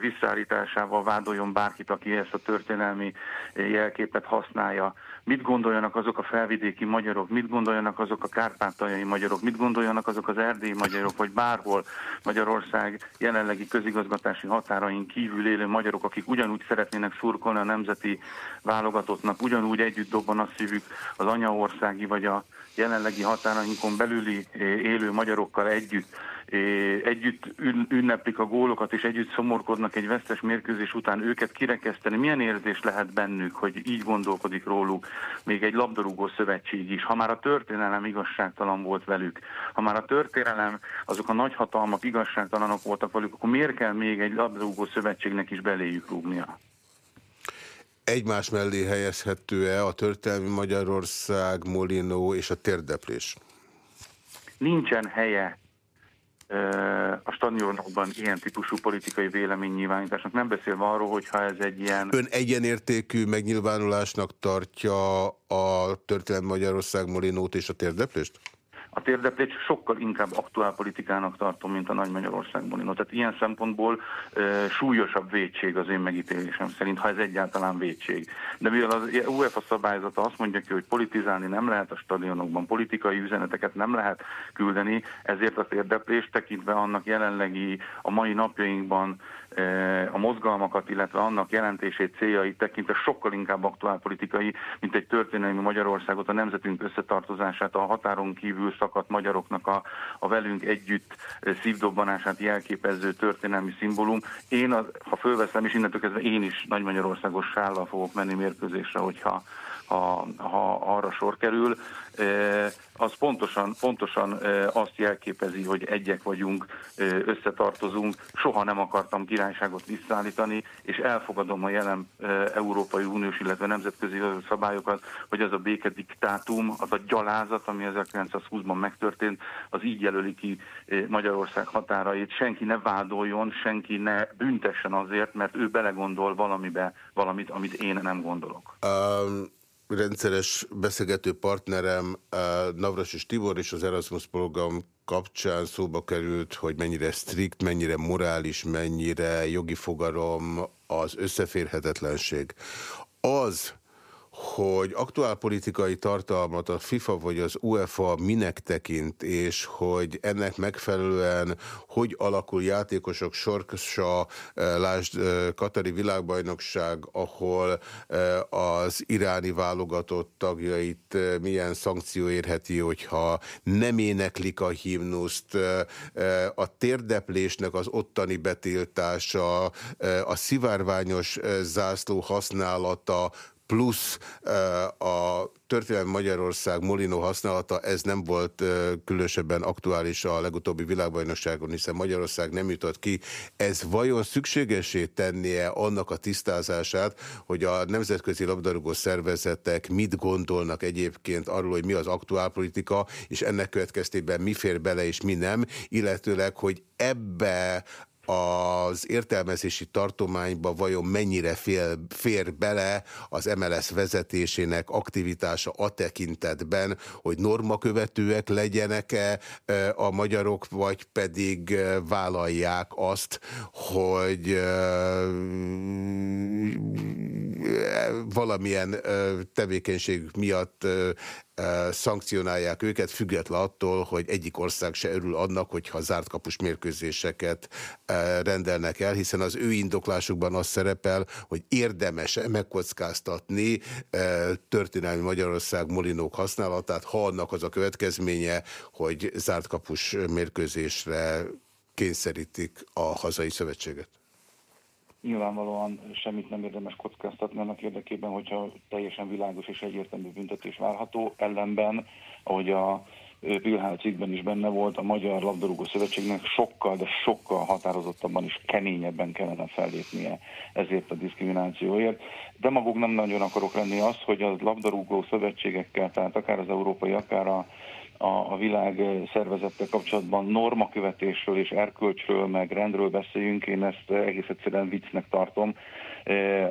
visszaállításával vádoljon bárkit, aki ezt a történelmi jelképet használja? Mit gondoljanak azok a felvidéki magyarok, mit gondoljanak azok a kárpátaljai magyarok, mit gondoljanak azok az erdélyi magyarok, vagy bárhol Magyarország jelenlegi közigazgatási határain kívül élő magyarok, akik ugyanúgy szeretnének szurkolni a nemzeti válogatottnak, ugyanúgy együtt dobban a szívük az anyaországi vagy a jelenlegi határainkon belüli élő magyarokkal együtt együtt ünneplik a gólokat, és együtt szomorkodnak egy vesztes mérkőzés után őket kirekeszteni. Milyen érzés lehet bennük, hogy így gondolkodik róluk még egy labdarúgó szövetség is? Ha már a történelem igazságtalan volt velük, ha már a történelem, azok a nagyhatalmak igazságtalanok voltak velük, akkor miért kell még egy labdarúgó szövetségnek is beléjük rúgnia? Egymás mellé helyezhető-e a történelmi Magyarország, Molinó és a térdeplés? Nincsen helye a stadionokban ilyen típusú politikai véleménynyilvánításnak. Nem beszélve arról, hogyha ez egy ilyen... Ön egyenértékű megnyilvánulásnak tartja a történelmi Magyarország Molinót és a térdeplést? A térdeplést sokkal inkább aktuálpolitikának tartom, mint a Nagy Magyarországban. No, tehát ilyen szempontból e, súlyosabb védség az én megítélésem szerint, ha ez egyáltalán védség. De mivel az UEFA szabályzata azt mondja ki, hogy politizálni nem lehet a stadionokban, politikai üzeneteket nem lehet küldeni, ezért a térdeplést tekintve annak jelenlegi a mai napjainkban a mozgalmakat, illetve annak jelentését, céljait tekintve sokkal inkább aktuálpolitikai, mint egy történelmi Magyarországot, a nemzetünk összetartozását, a határon kívül szakadt magyaroknak a, a velünk együtt szívdobbanását jelképező történelmi szimbólum. Én, ha fölveszem, és innentől kezdve én is Nagy Magyarországos sállal fogok menni mérkőzésre, hogyha ha, ha arra sor kerül, az pontosan, pontosan azt jelképezi, hogy egyek vagyunk, összetartozunk. Soha nem akartam királyságot visszaállítani, és elfogadom a jelen Európai Uniós, illetve nemzetközi szabályokat, hogy az a békediktátum, az a gyalázat, ami 1920-ban megtörtént, az így jelöli ki Magyarország határait. Senki ne vádoljon, senki ne büntessen azért, mert ő belegondol valamibe, valamit, amit én nem gondolok. Um rendszeres beszélgető partnerem Navras és Tibor és az Erasmus program kapcsán szóba került, hogy mennyire strikt, mennyire morális, mennyire jogi fogalom az összeférhetetlenség. Az, hogy aktuálpolitikai tartalmat a FIFA vagy az UEFA minek tekint, és hogy ennek megfelelően hogy alakul játékosok sorsa, eh, lásd eh, Katari világbajnokság, ahol eh, az iráni válogatott tagjait milyen szankció érheti, hogyha nem éneklik a himnuszt, a térdeplésnek az ottani betiltása, a szivárványos zászló használata, plusz a történelmi Magyarország Molino használata, ez nem volt különösebben aktuális a legutóbbi világbajnokságon, hiszen Magyarország nem jutott ki. Ez vajon szükségesé tennie annak a tisztázását, hogy a nemzetközi labdarúgó szervezetek mit gondolnak egyébként arról, hogy mi az aktuálpolitika, és ennek következtében mi fér bele és mi nem, illetőleg, hogy ebbe az értelmezési tartományba vajon mennyire fél, fér bele az MLS vezetésének aktivitása a tekintetben, hogy normakövetőek legyenek-e a magyarok, vagy pedig vállalják azt, hogy valamilyen tevékenység miatt szankcionálják őket, független attól, hogy egyik ország se örül annak, hogyha zárt kapus mérkőzéseket rendelnek el, hiszen az ő indoklásukban az szerepel, hogy érdemes -e megkockáztatni történelmi Magyarország molinók használatát, ha annak az a következménye, hogy zárt kapus mérkőzésre kényszerítik a hazai szövetséget. Nyilvánvalóan semmit nem érdemes kockáztatni annak érdekében, hogyha teljesen világos és egyértelmű büntetés várható. Ellenben, ahogy a Pilhál cikkben is benne volt, a Magyar Labdarúgó Szövetségnek sokkal, de sokkal határozottabban és keményebben kellene fellépnie ezért a diszkriminációért. De maguk nem nagyon akarok lenni az, hogy a labdarúgó szövetségekkel, tehát akár az európai, akár a a, a világ szervezettel kapcsolatban normakövetésről és erkölcsről, meg rendről beszéljünk, én ezt egész egyszerűen viccnek tartom.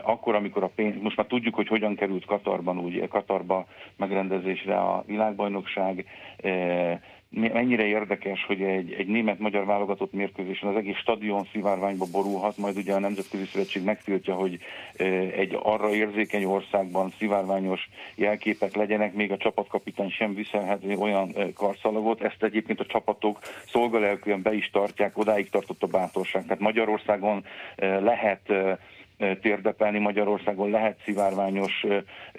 Akkor, amikor a pénz, most már tudjuk, hogy hogyan került Katarban, úgy Katarba megrendezésre a világbajnokság, mennyire érdekes, hogy egy, egy német-magyar válogatott mérkőzésen az egész stadion szivárványba borulhat, majd ugye a Nemzetközi Szövetség megtiltja, hogy egy arra érzékeny országban szivárványos jelképek legyenek, még a csapatkapitány sem viselhet olyan karszalagot. Ezt egyébként a csapatok szolgalelkűen be is tartják, odáig tartott a bátorság. Tehát Magyarországon lehet térdepelni Magyarországon, lehet szivárványos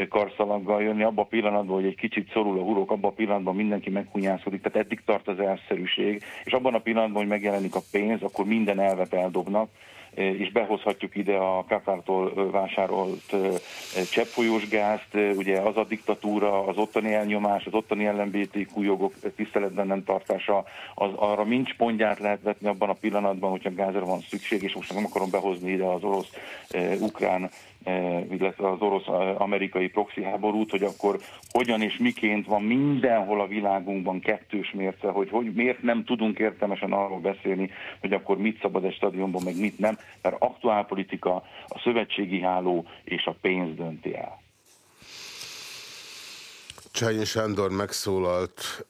karszalaggal jönni, abban a pillanatban, hogy egy kicsit szorul a hurok, abban a pillanatban mindenki meghunyászkodik, tehát eddig tart az elszerűség, és abban a pillanatban, hogy megjelenik a pénz, akkor minden elvet eldobnak, és behozhatjuk ide a Katártól vásárolt cseppfolyós gázt, ugye az a diktatúra, az ottani elnyomás, az ottani LMBTQ jogok tiszteletben nem tartása, az, arra mincs pontját lehet vetni abban a pillanatban, hogyha gázra van szükség, és most nem akarom behozni ide az orosz-ukrán illetve az orosz-amerikai proxy háborút, hogy akkor hogyan és miként van mindenhol a világunkban kettős mérce, hogy, hogy miért nem tudunk értelmesen arról beszélni, hogy akkor mit szabad egy stadionban, meg mit nem, mert aktuálpolitika, a szövetségi háló és a pénz dönti el. Csányi Sándor megszólalt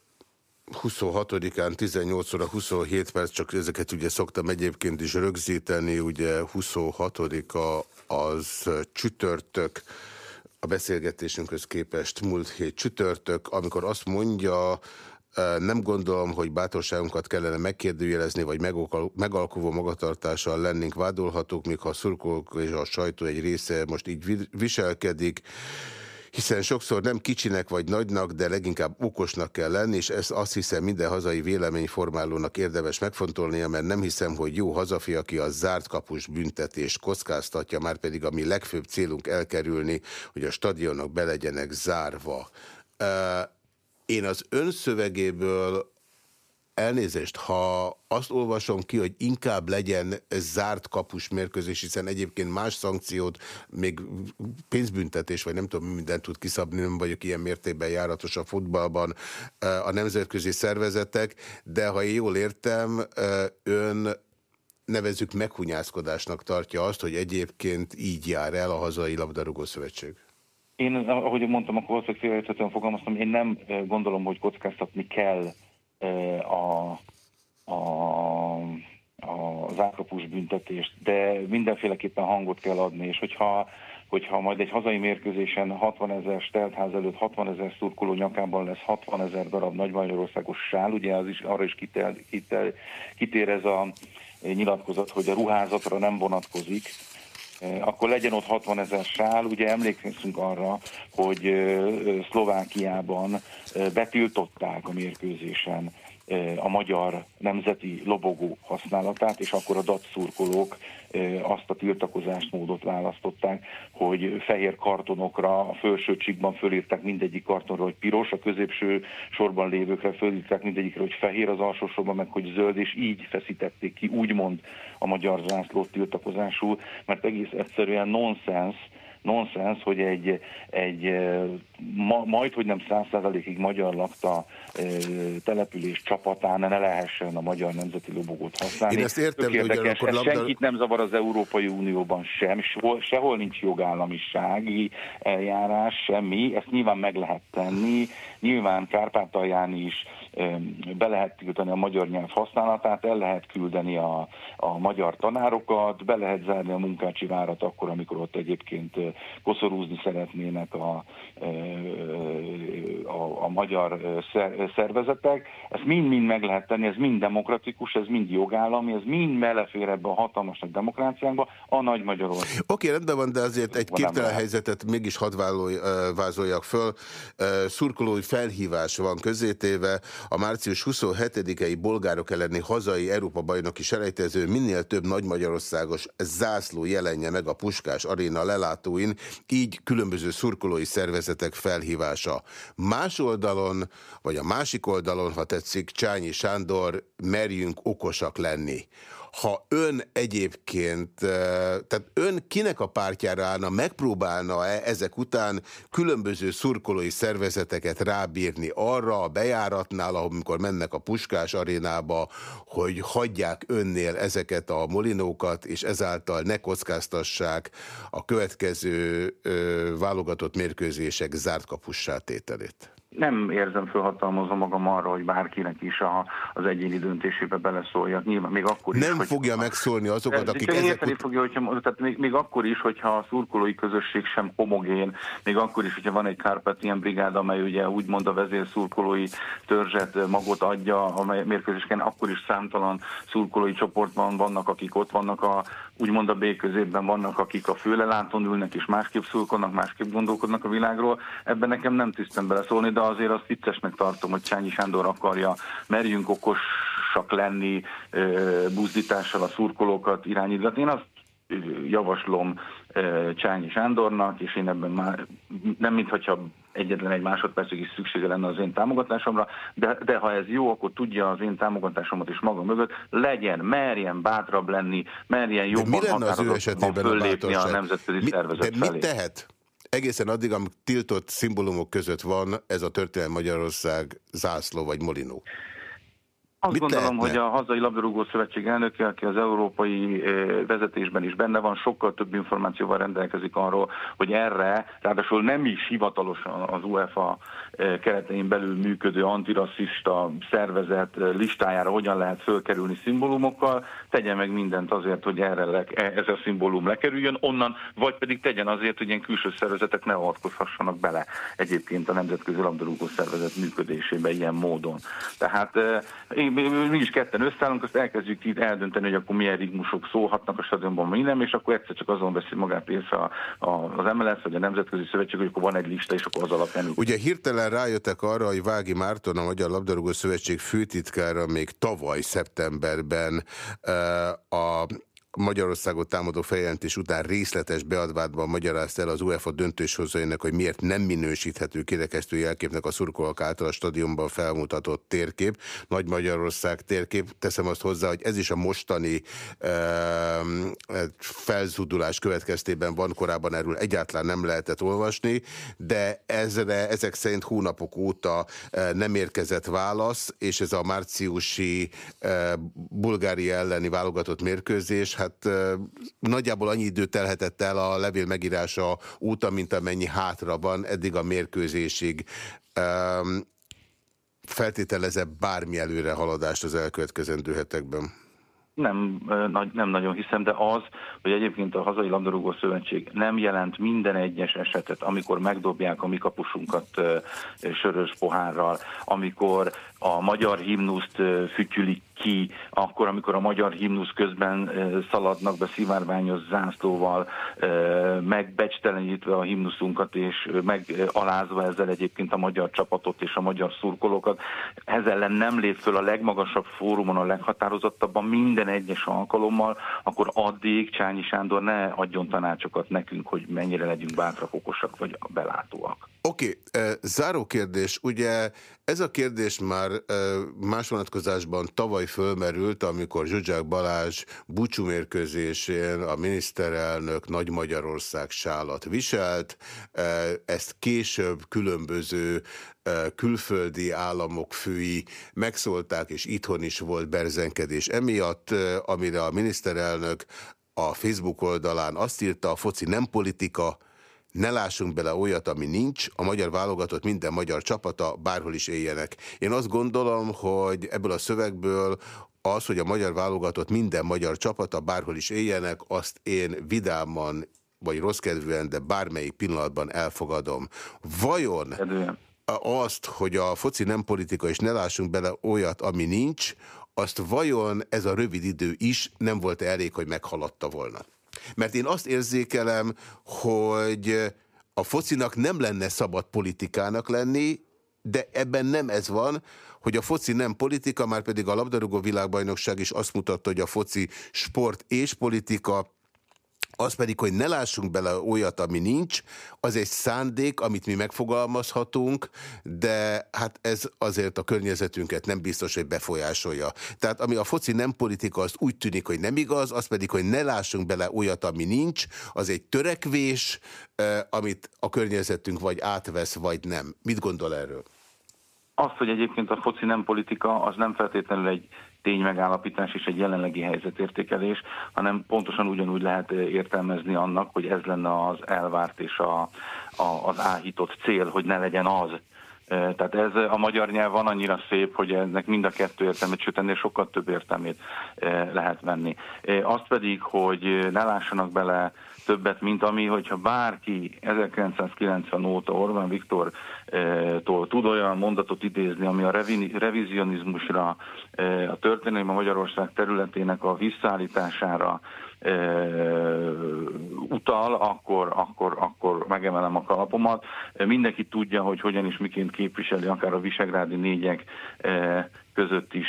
26-án 18 óra 27 perc, csak ezeket ugye szoktam egyébként is rögzíteni, ugye 26-a az csütörtök, a beszélgetésünkhöz képest múlt hét csütörtök, amikor azt mondja, nem gondolom, hogy bátorságunkat kellene megkérdőjelezni, vagy megalkovó magatartással lennénk vádolhatók, míg ha a szurkolók és a sajtó egy része most így viselkedik hiszen sokszor nem kicsinek vagy nagynak, de leginkább okosnak kell lenni, és ezt azt hiszem minden hazai véleményformálónak érdemes megfontolnia, mert nem hiszem, hogy jó hazafi, aki a zárt kapus büntetést kockáztatja, már pedig a mi legfőbb célunk elkerülni, hogy a stadionok be legyenek zárva. Én az önszövegéből Elnézést, ha azt olvasom ki, hogy inkább legyen zárt kapus mérkőzés, hiszen egyébként más szankciót, még pénzbüntetés, vagy nem tudom, mi mindent tud kiszabni, nem vagyok ilyen mértékben járatos a futballban a nemzetközi szervezetek, de ha én jól értem, ön nevezük meghunyászkodásnak tartja azt, hogy egyébként így jár el a hazai labdarúgó szövetség. Én, ahogy mondtam, akkor valószínűleg fogalmaztam, én nem gondolom, hogy kockáztatni kell a, a, a zákapus büntetést, de mindenféleképpen hangot kell adni, és hogyha hogyha majd egy hazai mérkőzésen 60 ezer teltház előtt 60 ezer szurkoló nyakában lesz 60 ezer darab nagy Magyarországos sál, ugye az is arra is kitel, kitel, kitér ez a nyilatkozat, hogy a ruházatra nem vonatkozik, akkor legyen ott 60 ezer sál. Ugye emlékszünk arra, hogy Szlovákiában betiltották a mérkőzésen a magyar nemzeti lobogó használatát, és akkor a datszurkolók azt a tiltakozást módot választották, hogy fehér kartonokra, a felső csíkban fölírták mindegyik kartonra, hogy piros, a középső sorban lévőkre fölírták mindegyikre, hogy fehér, az alsó sorban meg, hogy zöld, és így feszítették ki, úgymond a magyar zászlót tiltakozásul, mert egész egyszerűen nonsens, nonsens, hogy egy, egy ma, majd, hogy nem száz százalékig magyar lakta település csapatán ne lehessen a magyar nemzeti lobogót használni. Én ezt értem, hogy labda... senkit nem zavar az Európai Unióban sem, sehol, sehol nincs jogállamisági eljárás, semmi, ezt nyilván meg lehet tenni, nyilván Kárpátalján is be lehet tiltani a magyar nyelv használatát, el lehet küldeni a, a magyar tanárokat, be lehet zárni a munkácsi várat akkor, amikor ott egyébként koszorúzni szeretnének a, a, a magyar szervezetek. Ezt mind-mind meg lehet tenni, ez mind demokratikus, ez mind jogállami, ez mind belefér ebbe a hatalmas nagy demokráciánkba, a nagy Magyarország. Oké, okay, rendben van, de azért egy képtelen helyzetet mégis hadd vázoljak föl. Szurkolói felhívás van közétéve, a március 27-i bolgárok elleni hazai Európa-bajnoki selejtező minél több nagy magyarországos zászló jelenje meg a Puskás aréna lelátóin, így különböző szurkolói szervezetek felhívása. Más oldalon, vagy a másik oldalon, ha tetszik, Csányi Sándor, merjünk okosak lenni ha ön egyébként, tehát ön kinek a pártjára állna, megpróbálna-e ezek után különböző szurkolói szervezeteket rábírni arra a bejáratnál, amikor mennek a Puskás arénába, hogy hagyják önnél ezeket a molinókat, és ezáltal ne kockáztassák a következő ö, válogatott mérkőzések zárt kapussá tételét? Nem érzem fölhatalmazom magam arra, hogy bárkinek is a, az egyéni döntésébe beleszóljak. Nyilván még akkor is, Nem hogy, fogja megszólni azokat, akik ezek... Érteni fogja, hogyha, tehát még, még akkor is, hogyha a szurkolói közösség sem homogén, még akkor is, hogyha van egy Carpathian brigád, amely ugye úgymond a vezér szurkolói törzset magot adja a mérkőzésken, akkor is számtalan szurkolói csoportban vannak, akik ott vannak a úgymond a B középben vannak, akik a főlelátón ülnek és másképp szurkolnak, másképp gondolkodnak a világról. Ebben nekem nem tisztem beleszólni, de azért azt viccesnek tartom, hogy Csányi Sándor akarja, merjünk okosak lenni, buzdítással a szurkolókat irányítani. Én azt javaslom Csányi Sándornak, és én ebben már nem mintha egyetlen egy másodpercig is szüksége lenne az én támogatásomra, de, de ha ez jó, akkor tudja az én támogatásomat is maga mögött, legyen, merjen bátrabb lenni, merjen jobban határozottan föllépni a nemzetközi mi, szervezet de felé. mit tehet? Egészen addig, amíg tiltott szimbólumok között van ez a történelmi Magyarország zászló vagy molinó. Azt Mit gondolom, lehetne? hogy a hazai labdarúgó szövetség elnöke, aki az európai eh, vezetésben is benne van, sokkal több információval rendelkezik arról, hogy erre, ráadásul nem is hivatalosan az UEFA eh, keretein belül működő antirasszista szervezet eh, listájára hogyan lehet fölkerülni szimbólumokkal, tegyen meg mindent azért, hogy erre ez a szimbólum lekerüljön, onnan, vagy pedig tegyen azért, hogy ilyen külső szervezetek ne avatkozhassanak bele egyébként a Nemzetközi Labdarúgó Szervezet működésébe ilyen módon. Tehát én mi is ketten összeállunk, azt elkezdjük itt eldönteni, hogy akkor milyen rigmusok szólhatnak a stadionban, mi nem, és akkor egyszer csak azon veszi magát része a, az MLS vagy a Nemzetközi Szövetség, hogy akkor van egy lista, és akkor az alapján... Ugye hirtelen rájöttek arra, hogy Vági Márton, a Magyar Labdarúgó Szövetség főtitkára még tavaly szeptemberben a Magyarországot támadó feljelentés után részletes beadvádban magyarázta el az UEFA döntéshozóinak, hogy miért nem minősíthető kirekesztő jelképnek a szurkolók által a stadionban felmutatott térkép. Nagy Magyarország térkép. Teszem azt hozzá, hogy ez is a mostani e, felzudulás következtében van, korábban erről egyáltalán nem lehetett olvasni, de ezre, ezek szerint hónapok óta e, nem érkezett válasz, és ez a márciusi e, Bulgária elleni válogatott mérkőzés, hát nagyjából annyi idő telhetett el a levél megírása óta, mint amennyi hátra van eddig a mérkőzésig. Feltételezett bármi előre haladást az elkövetkezendő hetekben? Nem, nem nagyon hiszem, de az, hogy egyébként a Hazai Labdarúgó Szövetség nem jelent minden egyes esetet, amikor megdobják a mi kapusunkat sörös pohárral, amikor a magyar himnuszt fütyülik ki, akkor, amikor a magyar himnusz közben szaladnak be szivárványos zászlóval, megbecstelenítve a himnuszunkat, és megalázva ezzel egyébként a magyar csapatot és a magyar szurkolókat. Ez ellen nem lép föl a legmagasabb fórumon, a leghatározottabban minden egyes alkalommal, akkor addig Csányi Sándor ne adjon tanácsokat nekünk, hogy mennyire legyünk bátrak, okosak vagy belátóak. Oké, okay. záró kérdés. Ugye ez a kérdés már más vonatkozásban tavaly fölmerült, amikor Zsuzsák Balázs búcsúmérkőzésén a miniszterelnök Nagy Magyarország sálat viselt. Ezt később különböző külföldi államok fői megszólták, és itthon is volt berzenkedés emiatt, amire a miniszterelnök a Facebook oldalán azt írta, a foci nem politika, ne lássunk bele olyat, ami nincs, a magyar válogatott minden magyar csapata bárhol is éljenek. Én azt gondolom, hogy ebből a szövegből az, hogy a magyar válogatott minden magyar csapata bárhol is éljenek, azt én vidáman vagy rossz kedvűen, de bármelyik pillanatban elfogadom. Vajon azt, hogy a foci nem politika, és ne lássunk bele olyat, ami nincs, azt vajon ez a rövid idő is nem volt elég, hogy meghaladta volna? Mert én azt érzékelem, hogy a focinak nem lenne szabad politikának lenni, de ebben nem ez van, hogy a foci nem politika, már pedig a labdarúgó világbajnokság is azt mutatta, hogy a foci sport és politika, az pedig, hogy ne lássunk bele olyat, ami nincs, az egy szándék, amit mi megfogalmazhatunk, de hát ez azért a környezetünket nem biztos, hogy befolyásolja. Tehát ami a foci nem politika, az úgy tűnik, hogy nem igaz, az pedig, hogy ne lássunk bele olyat, ami nincs, az egy törekvés, amit a környezetünk vagy átvesz, vagy nem. Mit gondol erről? Azt, hogy egyébként a foci nem politika, az nem feltétlenül egy ténymegállapítás és egy jelenlegi helyzetértékelés, hanem pontosan ugyanúgy lehet értelmezni annak, hogy ez lenne az elvárt és a, a, az áhított cél, hogy ne legyen az. Tehát ez a magyar nyelv van annyira szép, hogy ennek mind a kettő értelmét, sőt ennél sokkal több értelmét lehet venni. Azt pedig, hogy ne lássanak bele többet, mint ami, hogyha bárki 1990 óta Orbán Viktortól tud olyan mondatot idézni, ami a revizionizmusra, a történelmi Magyarország területének a visszaállítására utal, akkor, akkor, akkor megemelem a kalapomat. Mindenki tudja, hogy hogyan és miként képviseli akár a visegrádi négyek között is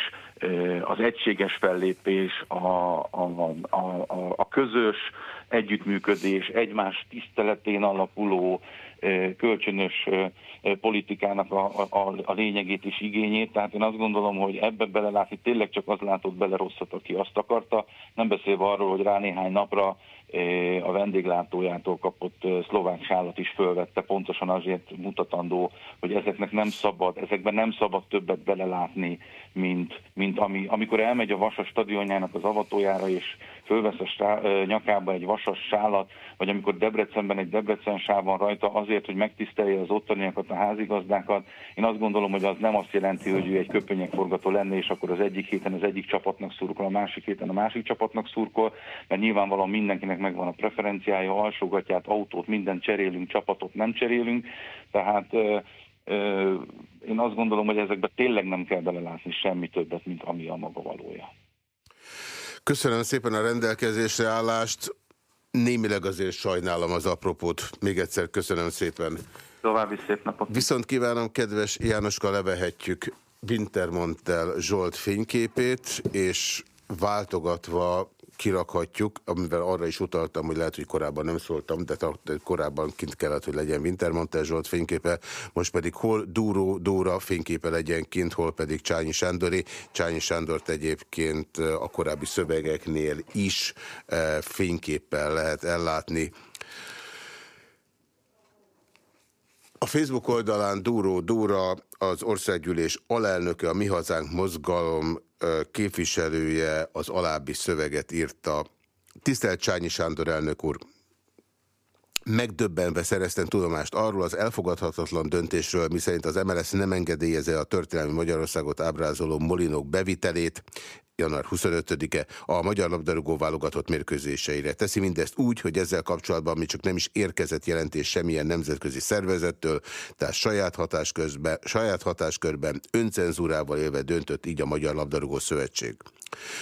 az egységes fellépés, a, a, a, a, közös együttműködés, egymás tiszteletén alapuló kölcsönös politikának a, a, a lényegét és igényét. Tehát én azt gondolom, hogy ebbe belelátni tényleg csak az látott bele rosszat, aki azt akarta. Nem beszélve arról, hogy rá néhány napra a vendéglátójától kapott szlovák sálat is fölvette, pontosan azért mutatandó, hogy ezeknek nem szabad, ezekben nem szabad többet belelátni, mint, mint ami, amikor elmegy a Vasas stadionjának az avatójára, és fölvesz a stá, nyakába egy vasas sálat, vagy amikor Debrecenben egy Debrecen sáv van rajta azért, hogy megtisztelje az ottaniakat, a házigazdákat. Én azt gondolom, hogy az nem azt jelenti, hogy ő egy köpönyekforgató lenne, és akkor az egyik héten az egyik csapatnak szurkol, a másik héten a másik csapatnak szurkol, mert nyilvánvalóan mindenkinek megvan a preferenciája, alsógatját, autót, mindent cserélünk, csapatot nem cserélünk, tehát én azt gondolom, hogy ezekbe tényleg nem kell belelátni semmi többet, mint ami a maga valója. Köszönöm szépen a rendelkezésre állást. Némileg azért sajnálom az apropót. Még egyszer köszönöm szépen. További szép napot. Viszont kívánom, kedves Jánoska, levehetjük Wintermontel Zsolt fényképét, és váltogatva kirakhatjuk, amivel arra is utaltam, hogy lehet, hogy korábban nem szóltam, de korábban kint kellett, hogy legyen Wintermantel Zsolt fényképe, most pedig hol Dúró Dóra fényképe legyen kint, hol pedig Csányi Sándori. Csányi Sándort egyébként a korábbi szövegeknél is eh, fényképpel lehet ellátni. A Facebook oldalán Dúró Dóra, az országgyűlés alelnöke, a Mi Hazánk mozgalom képviselője az alábbi szöveget írta. Tisztelt Csányi Sándor elnök úr! Megdöbbenve szereztem tudomást arról az elfogadhatatlan döntésről, miszerint az MLS nem engedélyeze a történelmi Magyarországot ábrázoló molinok bevitelét, január 25-e a magyar labdarúgó válogatott mérkőzéseire. Teszi mindezt úgy, hogy ezzel kapcsolatban mi csak nem is érkezett jelentés semmilyen nemzetközi szervezettől, tehát saját, hatásközben, saját hatáskörben öncenzúrával élve döntött így a Magyar Labdarúgó Szövetség.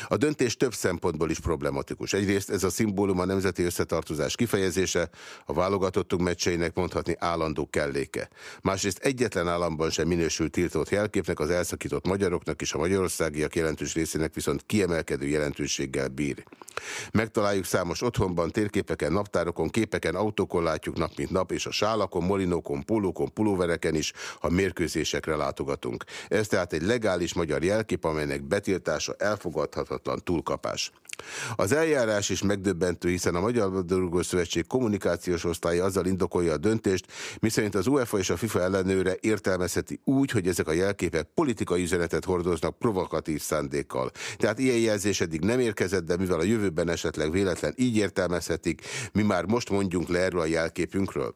A döntés több szempontból is problematikus. Egyrészt ez a szimbólum a nemzeti összetartozás kifejezése, a válogatottunk meccseinek mondhatni állandó kelléke. Másrészt egyetlen államban sem minősült tiltott jelképnek, az elszakított magyaroknak és a magyarországiak jelentős részének viszont kiemelkedő jelentőséggel bír. Megtaláljuk számos otthonban, térképeken, naptárokon, képeken, autókon látjuk nap mint nap, és a sálakon, molinókon, pólókon, pulóvereken is, ha mérkőzésekre látogatunk. Ez tehát egy legális magyar jelkép, amelynek betiltása elfogadhatatlan túlkapás. Az eljárás is megdöbbentő, hiszen a Magyar Labdarúgó Szövetség kommunikációs osztálya azzal indokolja a döntést, miszerint az UEFA és a FIFA ellenőre értelmezheti úgy, hogy ezek a jelképek politikai üzenetet hordoznak provokatív szándékkal. Tehát ilyen jelzés eddig nem érkezett, de mivel a jövőben esetleg véletlen így értelmezhetik, mi már most mondjunk le erről a jelképünkről.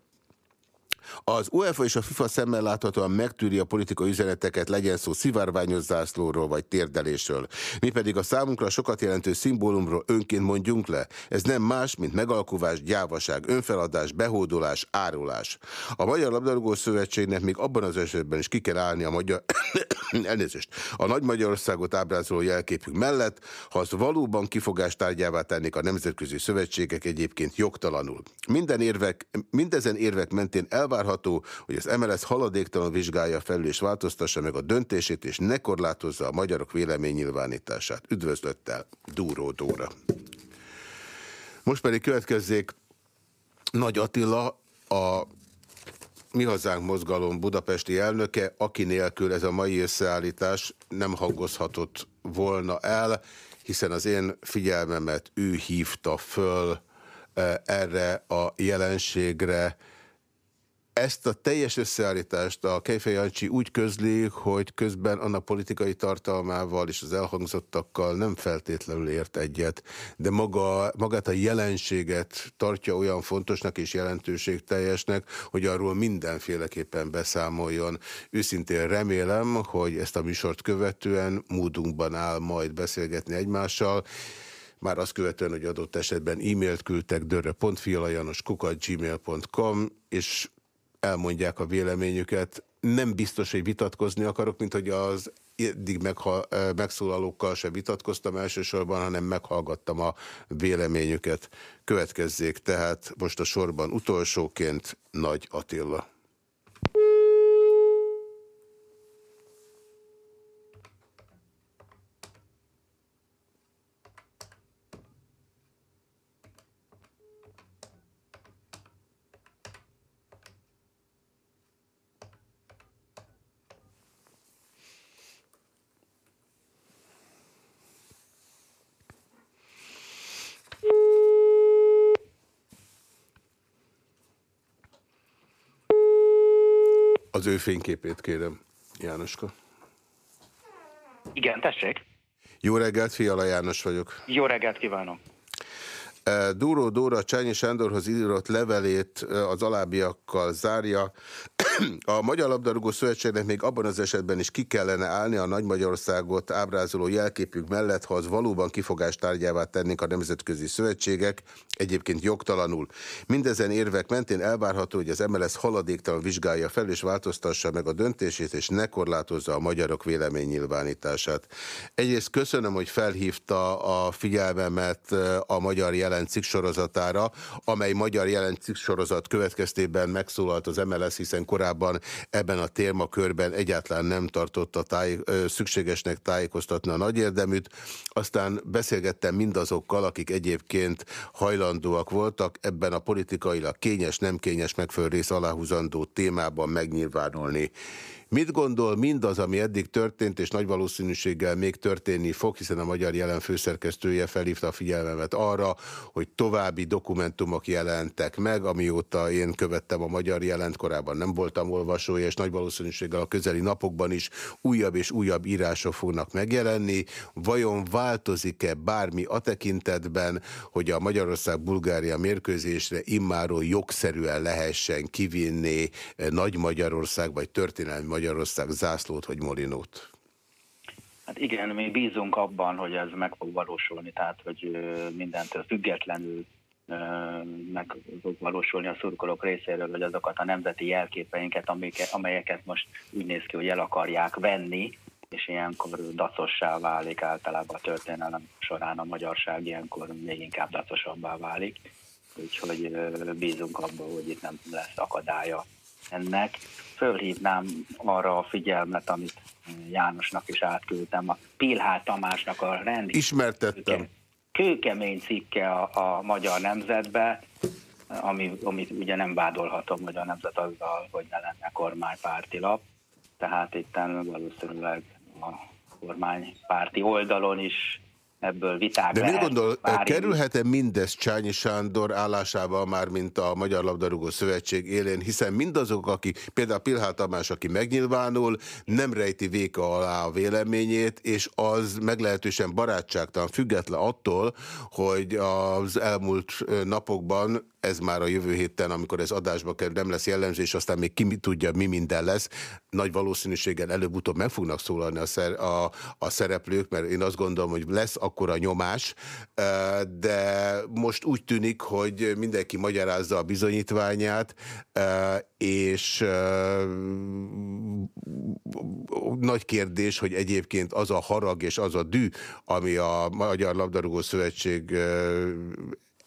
Az UEFA és a FIFA szemmel láthatóan megtűri a politikai üzeneteket, legyen szó szivárványos vagy térdelésről. Mi pedig a számunkra sokat jelentő szimbólumról önként mondjunk le. Ez nem más, mint megalkuvás, gyávaság, önfeladás, behódolás, árulás. A Magyar Labdarúgó Szövetségnek még abban az esetben is ki kell állni a magyar... elnézést, a Nagy Magyarországot ábrázoló jelképük mellett, ha az valóban kifogást tárgyává tennék a nemzetközi szövetségek egyébként jogtalanul. Minden érvek, mindezen érvek mentén elvárható, hogy az MLS haladéktalan vizsgálja felül és változtassa meg a döntését, és ne korlátozza a magyarok véleménynyilvánítását. Üdvözlöttel, Dúró Dóra. Most pedig következzék Nagy Attila, a mi Hazánk Mozgalom budapesti elnöke, aki nélkül ez a mai összeállítás nem hangozhatott volna el, hiszen az én figyelmemet ő hívta föl eh, erre a jelenségre, ezt a teljes összeállítást a Kejfej Jancsi úgy közli, hogy közben annak politikai tartalmával és az elhangzottakkal nem feltétlenül ért egyet, de maga, magát a jelenséget tartja olyan fontosnak és jelentőségteljesnek, hogy arról mindenféleképpen beszámoljon. Őszintén remélem, hogy ezt a műsort követően módunkban áll majd beszélgetni egymással, már azt követően, hogy adott esetben e-mailt küldtek dörre.fialajanoskukat.gmail.com, és elmondják a véleményüket. Nem biztos, hogy vitatkozni akarok, mint hogy az eddig megszólalókkal se vitatkoztam elsősorban, hanem meghallgattam a véleményüket. Következzék tehát most a sorban utolsóként Nagy Attila. Az ő fényképét kérem, Jánoska. Igen, tessék. Jó reggelt, Fiala János vagyok. Jó reggelt kívánok. Dúró Dóra Csányi Sándorhoz írott levelét az alábbiakkal zárja. A Magyar Labdarúgó Szövetségnek még abban az esetben is ki kellene állni a Nagy Magyarországot ábrázoló jelképük mellett, ha az valóban kifogást tárgyává tennénk a nemzetközi szövetségek, egyébként jogtalanul. Mindezen érvek mentén elvárható, hogy az MLS haladéktalan vizsgálja fel és változtassa meg a döntését, és ne korlátozza a magyarok véleménynyilvánítását. Egyrészt köszönöm, hogy felhívta a figyelmemet a magyar jelent cikk sorozatára, amely magyar jelent sorozat következtében megszólalt az MLS, hiszen korábban ebben a témakörben egyáltalán nem tartotta táj, szükségesnek tájékoztatni a nagy érdeműt. Aztán beszélgettem mindazokkal, akik egyébként hajlandóak voltak ebben a politikailag kényes, nem kényes, megfelelő rész aláhúzandó témában megnyilvánulni. Mit gondol mindaz, ami eddig történt, és nagy valószínűséggel még történni fog, hiszen a Magyar Jelen főszerkesztője felhívta a figyelmemet arra, hogy további dokumentumok jelentek meg, amióta én követtem a Magyar Jelent, korábban nem voltam olvasója, és nagy valószínűséggel a közeli napokban is újabb és újabb írások fognak megjelenni. Vajon változik-e bármi a tekintetben, hogy a Magyarország-Bulgária mérkőzésre immáról jogszerűen lehessen kivinni Nagy Magyarország vagy történelmi Magyarország zászlót vagy molinót? Hát igen, mi bízunk abban, hogy ez meg fog valósulni, tehát hogy mindentől függetlenül meg fog valósulni a szurkolók részéről, hogy azokat a nemzeti jelképeinket, amelyeket most úgy néz ki, hogy el akarják venni, és ilyenkor dacossá válik általában a történelem során a magyarság, ilyenkor még inkább dacosabbá válik. Úgyhogy bízunk abban, hogy itt nem lesz akadálya ennek. Fölhívnám arra a figyelmet, amit Jánosnak is átküldtem, a Pilhál Tamásnak a rend. Ismertettem. Kőkemény cikke a, a magyar nemzetbe, ami, amit ugye nem vádolhatom, hogy a nemzet azzal, hogy ne lenne kormánypárti lap. Tehát itt valószínűleg a kormánypárti oldalon is ebből viták De lehet. mit gondol, kerülhet-e mindez Csányi Sándor állásában már, mint a Magyar Labdarúgó Szövetség élén, hiszen mindazok, akik, például Pilhál Tamás, aki megnyilvánul, nem rejti véka alá a véleményét, és az meglehetősen barátságtalan, független attól, hogy az elmúlt napokban ez már a jövő héten, amikor ez adásba kerül, nem lesz jellemző, és aztán még ki tudja, mi minden lesz. Nagy valószínűséggel előbb-utóbb meg fognak szólalni a, szer, a, a szereplők, mert én azt gondolom, hogy lesz akkor a nyomás, de most úgy tűnik, hogy mindenki magyarázza a bizonyítványát, és nagy kérdés, hogy egyébként az a harag és az a dű, ami a Magyar Labdarúgó Szövetség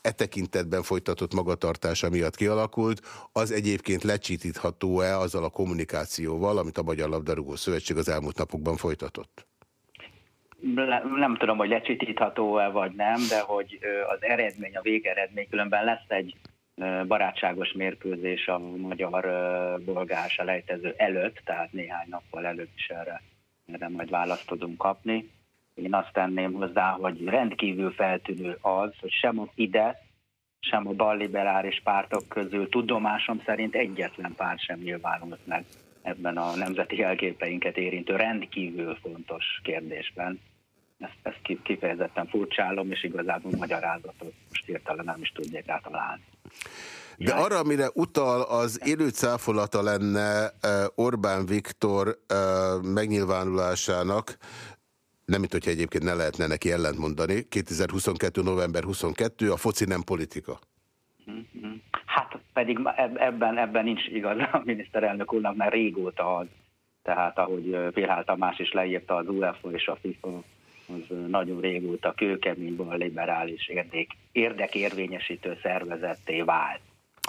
e tekintetben folytatott magatartása miatt kialakult, az egyébként lecsítítható-e azzal a kommunikációval, amit a Magyar Labdarúgó Szövetség az elmúlt napokban folytatott? Nem tudom, hogy lecsitítható-e vagy nem, de hogy az eredmény, a végeredmény, különben lesz egy barátságos mérkőzés a magyar-bolgár selejtező előtt, tehát néhány nappal előtt is erre, erre majd választ tudunk kapni. Én azt tenném hozzá, hogy rendkívül feltűnő az, hogy sem a Fidesz, sem a balliberális pártok közül tudomásom szerint egyetlen párt sem nyilvánult meg ebben a nemzeti jelképeinket érintő rendkívül fontos kérdésben. Ezt, ezt kifejezetten furcsálom, és igazából magyarázatot most hirtelen nem is tudnék rá találni. De arra, amire utal, az élő cáfolata lenne eh, Orbán Viktor eh, megnyilvánulásának, nem mint hogyha egyébként ne lehetne neki ellentmondani. 2022. november 22, a foci nem politika. Hát pedig ebben, ebben nincs igaz a miniszterelnök úrnak, mert régóta az. Tehát ahogy Pélhál Tamás is leírta az UEFA és a FIFA, az nagyon régóta kőkeményből liberális érdek, érdekérvényesítő szervezetté vált.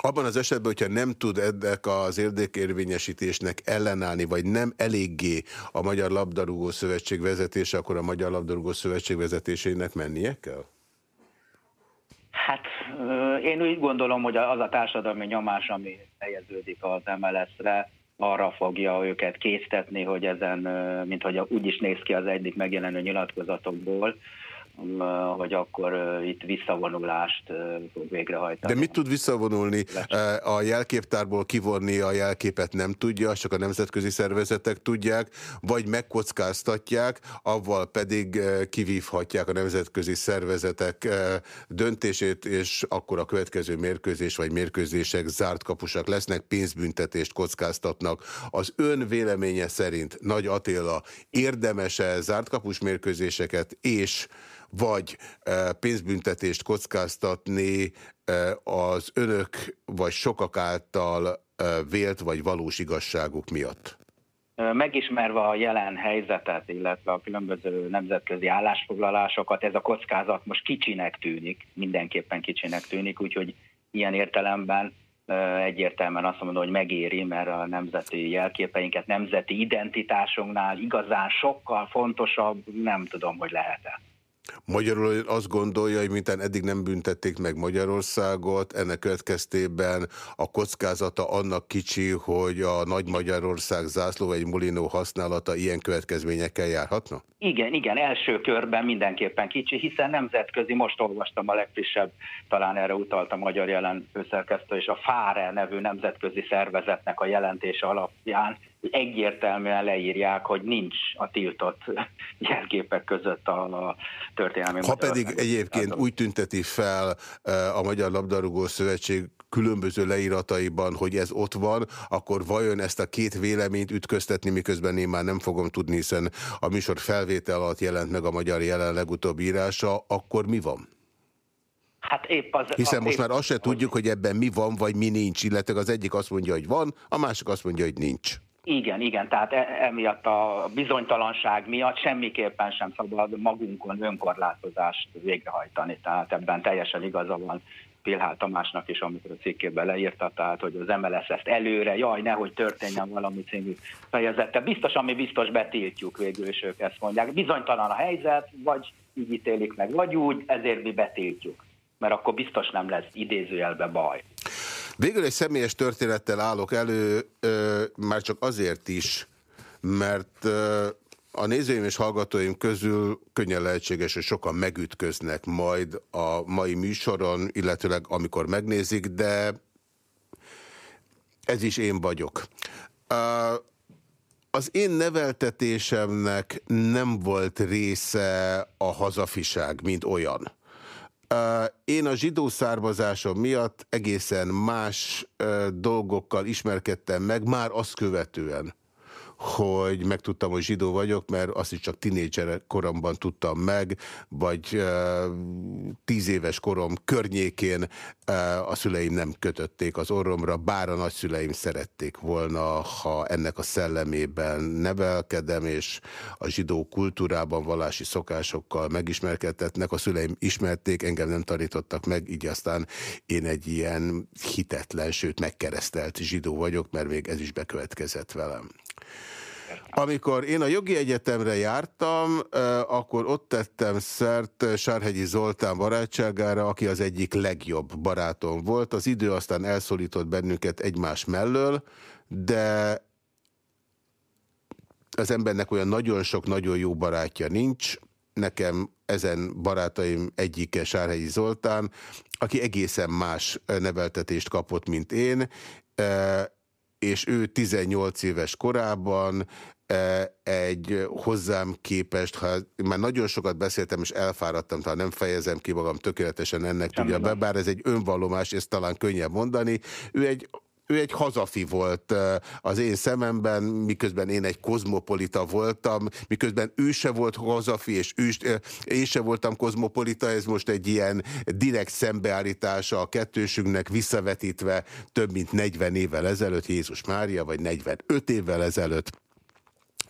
Abban az esetben, hogyha nem tud ennek az érdekérvényesítésnek ellenállni, vagy nem eléggé a Magyar Labdarúgó Szövetség vezetése, akkor a Magyar Labdarúgó Szövetség vezetésének mennie kell? Hát én úgy gondolom, hogy az a társadalmi nyomás, ami helyeződik az MLS-re, arra fogja őket késztetni, hogy ezen, mint hogy úgy is néz ki az egyik megjelenő nyilatkozatokból, hogy akkor itt visszavonulást fog végrehajtani. De mit tud visszavonulni? A jelképtárból kivonni a jelképet nem tudja, csak a nemzetközi szervezetek tudják, vagy megkockáztatják, avval pedig kivívhatják a nemzetközi szervezetek döntését, és akkor a következő mérkőzés vagy mérkőzések zárt kapusak lesznek, pénzbüntetést kockáztatnak. Az ön véleménye szerint Nagy Attila érdemes-e zárt kapus mérkőzéseket és vagy pénzbüntetést kockáztatni az önök vagy sokak által vélt vagy valós igazságuk miatt? Megismerve a jelen helyzetet, illetve a különböző nemzetközi állásfoglalásokat, ez a kockázat most kicsinek tűnik, mindenképpen kicsinek tűnik, úgyhogy ilyen értelemben egyértelműen azt mondom, hogy megéri, mert a nemzeti jelképeinket, nemzeti identitásunknál igazán sokkal fontosabb, nem tudom, hogy lehet-e. Magyarul azt gondolja, hogy mintán eddig nem büntették meg Magyarországot, ennek következtében a kockázata annak kicsi, hogy a Nagy Magyarország zászló vagy Molinó használata ilyen következményekkel járhatna? Igen, igen, első körben mindenképpen kicsi, hiszen nemzetközi, most olvastam a legfrissebb, talán erre utalt a magyar jelen főszerkesztő, és a FÁRE nevű nemzetközi szervezetnek a jelentése alapján egyértelműen leírják, hogy nincs a tiltott jelképek között a, történelmi Ha pedig egyébként úgy tünteti fel a Magyar Labdarúgó Szövetség különböző leírataiban, hogy ez ott van, akkor vajon ezt a két véleményt ütköztetni, miközben én már nem fogom tudni, hiszen a műsor felvétel alatt jelent meg a Magyar Jelen legutóbb írása, akkor mi van? Hát épp az, Hiszen az most épp, már azt se tudjuk, hogy ebben mi van, vagy mi nincs, illetve az egyik azt mondja, hogy van, a másik azt mondja, hogy nincs. Igen, igen, tehát e, emiatt a bizonytalanság miatt semmiképpen sem szabad magunkon önkorlátozást végrehajtani. Tehát ebben teljesen igaza van Pilhál Tamásnak is, amikor a cikkében leírta, tehát hogy az MLS ezt előre, jaj, nehogy történjen valami című fejezete. Biztos, ami biztos betiltjuk végül, és ők ezt mondják. Bizonytalan a helyzet, vagy így ítélik meg, vagy úgy, ezért mi betiltjuk. Mert akkor biztos nem lesz idézőjelbe baj. Végül egy személyes történettel állok elő, ö, már csak azért is, mert ö, a nézőim és hallgatóim közül könnyen lehetséges, hogy sokan megütköznek majd a mai műsoron, illetőleg amikor megnézik, de ez is én vagyok. Az én neveltetésemnek nem volt része a hazafiság, mint olyan. Én a zsidó származásom miatt egészen más dolgokkal ismerkedtem meg, már azt követően, hogy megtudtam, hogy zsidó vagyok, mert azt is csak tinédzser koromban tudtam meg, vagy tíz éves korom környékén uh, a szüleim nem kötötték az orromra, bár a nagyszüleim szerették volna, ha ennek a szellemében nevelkedem, és a zsidó kultúrában, vallási szokásokkal megismerkedtetnek. A szüleim ismerték, engem nem tanítottak meg, így aztán én egy ilyen hitetlen, sőt megkeresztelt zsidó vagyok, mert még ez is bekövetkezett velem. Amikor én a jogi egyetemre jártam, akkor ott tettem szert Sárhegyi Zoltán barátságára, aki az egyik legjobb barátom volt. Az idő aztán elszólított bennünket egymás mellől, de az embernek olyan nagyon sok, nagyon jó barátja nincs. Nekem ezen barátaim egyike Sárhegyi Zoltán, aki egészen más neveltetést kapott, mint én, és ő 18 éves korában e, egy hozzám képest, ha már nagyon sokat beszéltem, és elfáradtam, talán nem fejezem ki magam tökéletesen ennek tudja be, bár ez egy önvallomás, ezt talán könnyebb mondani. Ő egy ő egy hazafi volt az én szememben, miközben én egy kozmopolita voltam, miközben ő se volt hazafi, és ő, én se voltam kozmopolita, ez most egy ilyen direkt szembeállítása a kettősünknek visszavetítve több mint 40 évvel ezelőtt, Jézus Mária, vagy 45 évvel ezelőtt.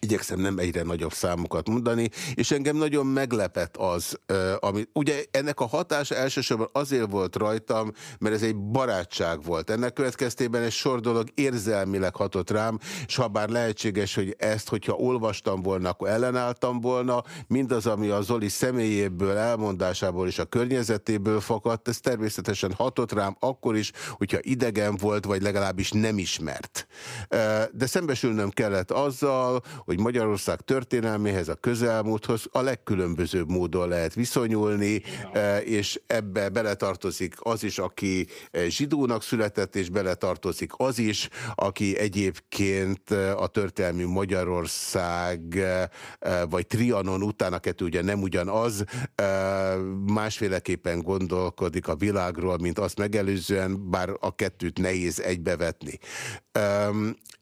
Igyekszem nem egyre nagyobb számokat mondani, és engem nagyon meglepett az, ami, ugye ennek a hatása elsősorban azért volt rajtam, mert ez egy barátság volt. Ennek következtében egy sor dolog érzelmileg hatott rám, és ha bár lehetséges, hogy ezt, hogyha olvastam volna, akkor ellenálltam volna, mindaz, ami a Zoli személyéből, elmondásából és a környezetéből fakadt, ez természetesen hatott rám akkor is, hogyha idegen volt, vagy legalábbis nem ismert. De szembesülnöm kellett azzal, hogy Magyarország történelméhez, a közelmúlthoz a legkülönbözőbb módon lehet viszonyulni, e, és ebbe beletartozik az is, aki e, zsidónak született, és beletartozik az is, aki egyébként e, a történelmi Magyarország, vagy Trianon után, a kettő ugye nem ugyanaz, másféleképpen gondolkodik a világról, mint azt megelőzően, bár a kettőt nehéz egybevetni.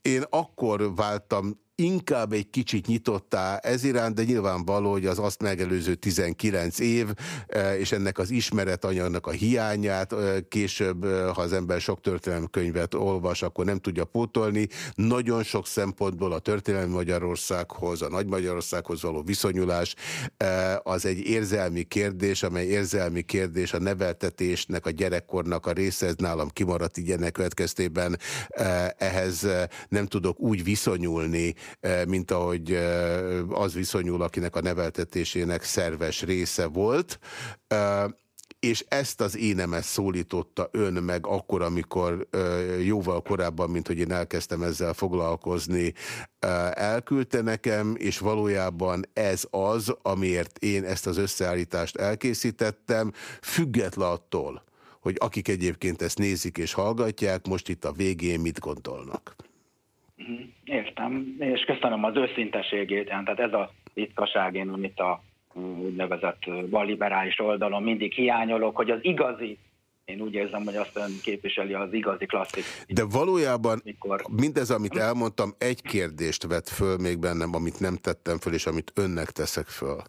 Én akkor váltam inkább egy kicsit nyitottá ez iránt, de nyilvánvaló, hogy az azt megelőző 19 év, e, és ennek az ismeretanyagnak a hiányát e, később, e, ha az ember sok történelmi olvas, akkor nem tudja pótolni. Nagyon sok szempontból a történelmi Magyarországhoz, a Nagy Magyarországhoz való viszonyulás az egy érzelmi kérdés, amely érzelmi kérdés a neveltetésnek, a gyerekkornak a része, ez nálam kimaradt így ennek következtében ehhez nem tudok úgy viszonyulni, mint ahogy eh, az viszonyul, akinek a neveltetésének szerves része volt eh, és ezt az énemet szólította ön meg akkor, amikor jóval korábban, mint hogy én elkezdtem ezzel foglalkozni, elküldte nekem, és valójában ez az, amiért én ezt az összeállítást elkészítettem, független attól, hogy akik egyébként ezt nézik és hallgatják, most itt a végén mit gondolnak. Értem, és köszönöm az őszinteségét, tehát ez a ritkaság, én amit a úgynevezett balliberális oldalon mindig hiányolok, hogy az igazi én úgy érzem, hogy azt ön képviseli az igazi klasszik. De valójában mikor... mindez, amit elmondtam, egy kérdést vett föl még bennem, amit nem tettem föl, és amit önnek teszek föl.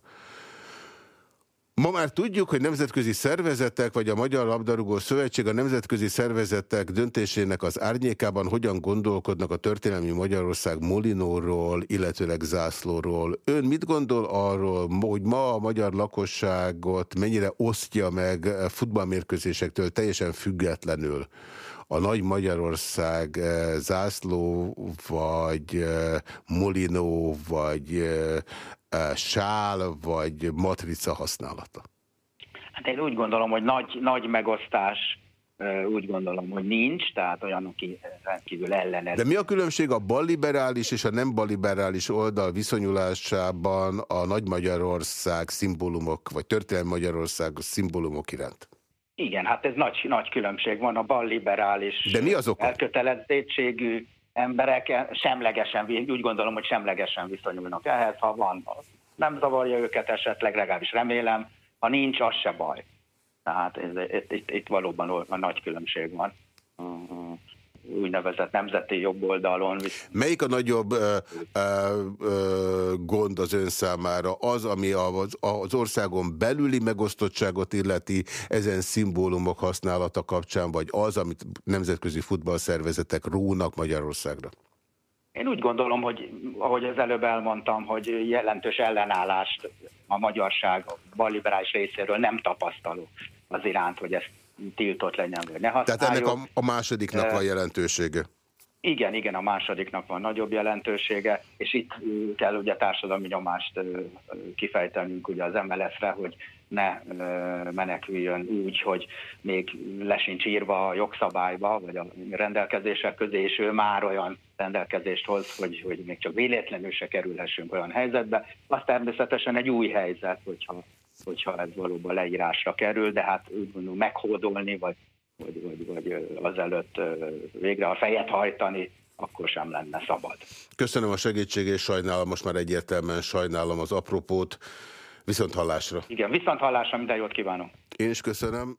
Ma már tudjuk, hogy nemzetközi szervezetek, vagy a Magyar Labdarúgó Szövetség a nemzetközi szervezetek döntésének az árnyékában hogyan gondolkodnak a történelmi Magyarország Molinóról, illetőleg zászlóról. Ön mit gondol arról, hogy ma a magyar lakosságot mennyire osztja meg futballmérkőzésektől teljesen függetlenül? A Nagy Magyarország eh, zászló, vagy eh, Molinó, vagy eh, sál vagy matrica használata? Hát én úgy gondolom, hogy nagy, nagy megosztás úgy gondolom, hogy nincs, tehát olyan, aki rendkívül ellenez. De mi a különbség a balliberális és a nem balliberális oldal viszonyulásában a Nagy Magyarország szimbólumok, vagy történelmi Magyarország szimbólumok iránt? Igen, hát ez nagy, nagy különbség van a balliberális De mi az oka? elkötelezettségű emberek semlegesen, úgy gondolom, hogy semlegesen viszonyulnak ehhez, ha van, nem zavarja őket esetleg, legalábbis remélem, ha nincs, az se baj. Tehát ez, itt, itt, itt valóban nagy különbség van úgynevezett nemzeti jobboldalon. Melyik a nagyobb ö, ö, ö, gond az ön számára? Az, ami az, az országon belüli megosztottságot illeti ezen szimbólumok használata kapcsán, vagy az, amit nemzetközi futballszervezetek rónak Magyarországra? Én úgy gondolom, hogy ahogy az előbb elmondtam, hogy jelentős ellenállást a magyarság a balliberális részéről nem tapasztaló az iránt, hogy ezt tiltott legyen, vagy ne használjuk. Tehát ennek a, a másodiknak van jelentősége. Igen, igen, a másodiknak van nagyobb jelentősége, és itt kell ugye társadalmi nyomást kifejtenünk ugye az MLS-re, hogy ne meneküljön úgy, hogy még lesincs írva a jogszabályba, vagy a rendelkezések közé, és ő már olyan rendelkezést hoz, hogy, hogy még csak véletlenül se kerülhessünk olyan helyzetbe. Az természetesen egy új helyzet, hogyha hogyha ez valóban leírásra kerül, de hát úgy mondom meghódolni, vagy, vagy, vagy, vagy azelőtt végre a fejet hajtani, akkor sem lenne szabad. Köszönöm a segítségét, sajnálom, most már egyértelműen sajnálom az apropót. Viszont hallásra. Igen, viszont hallásra, minden jót kívánok. Én is köszönöm.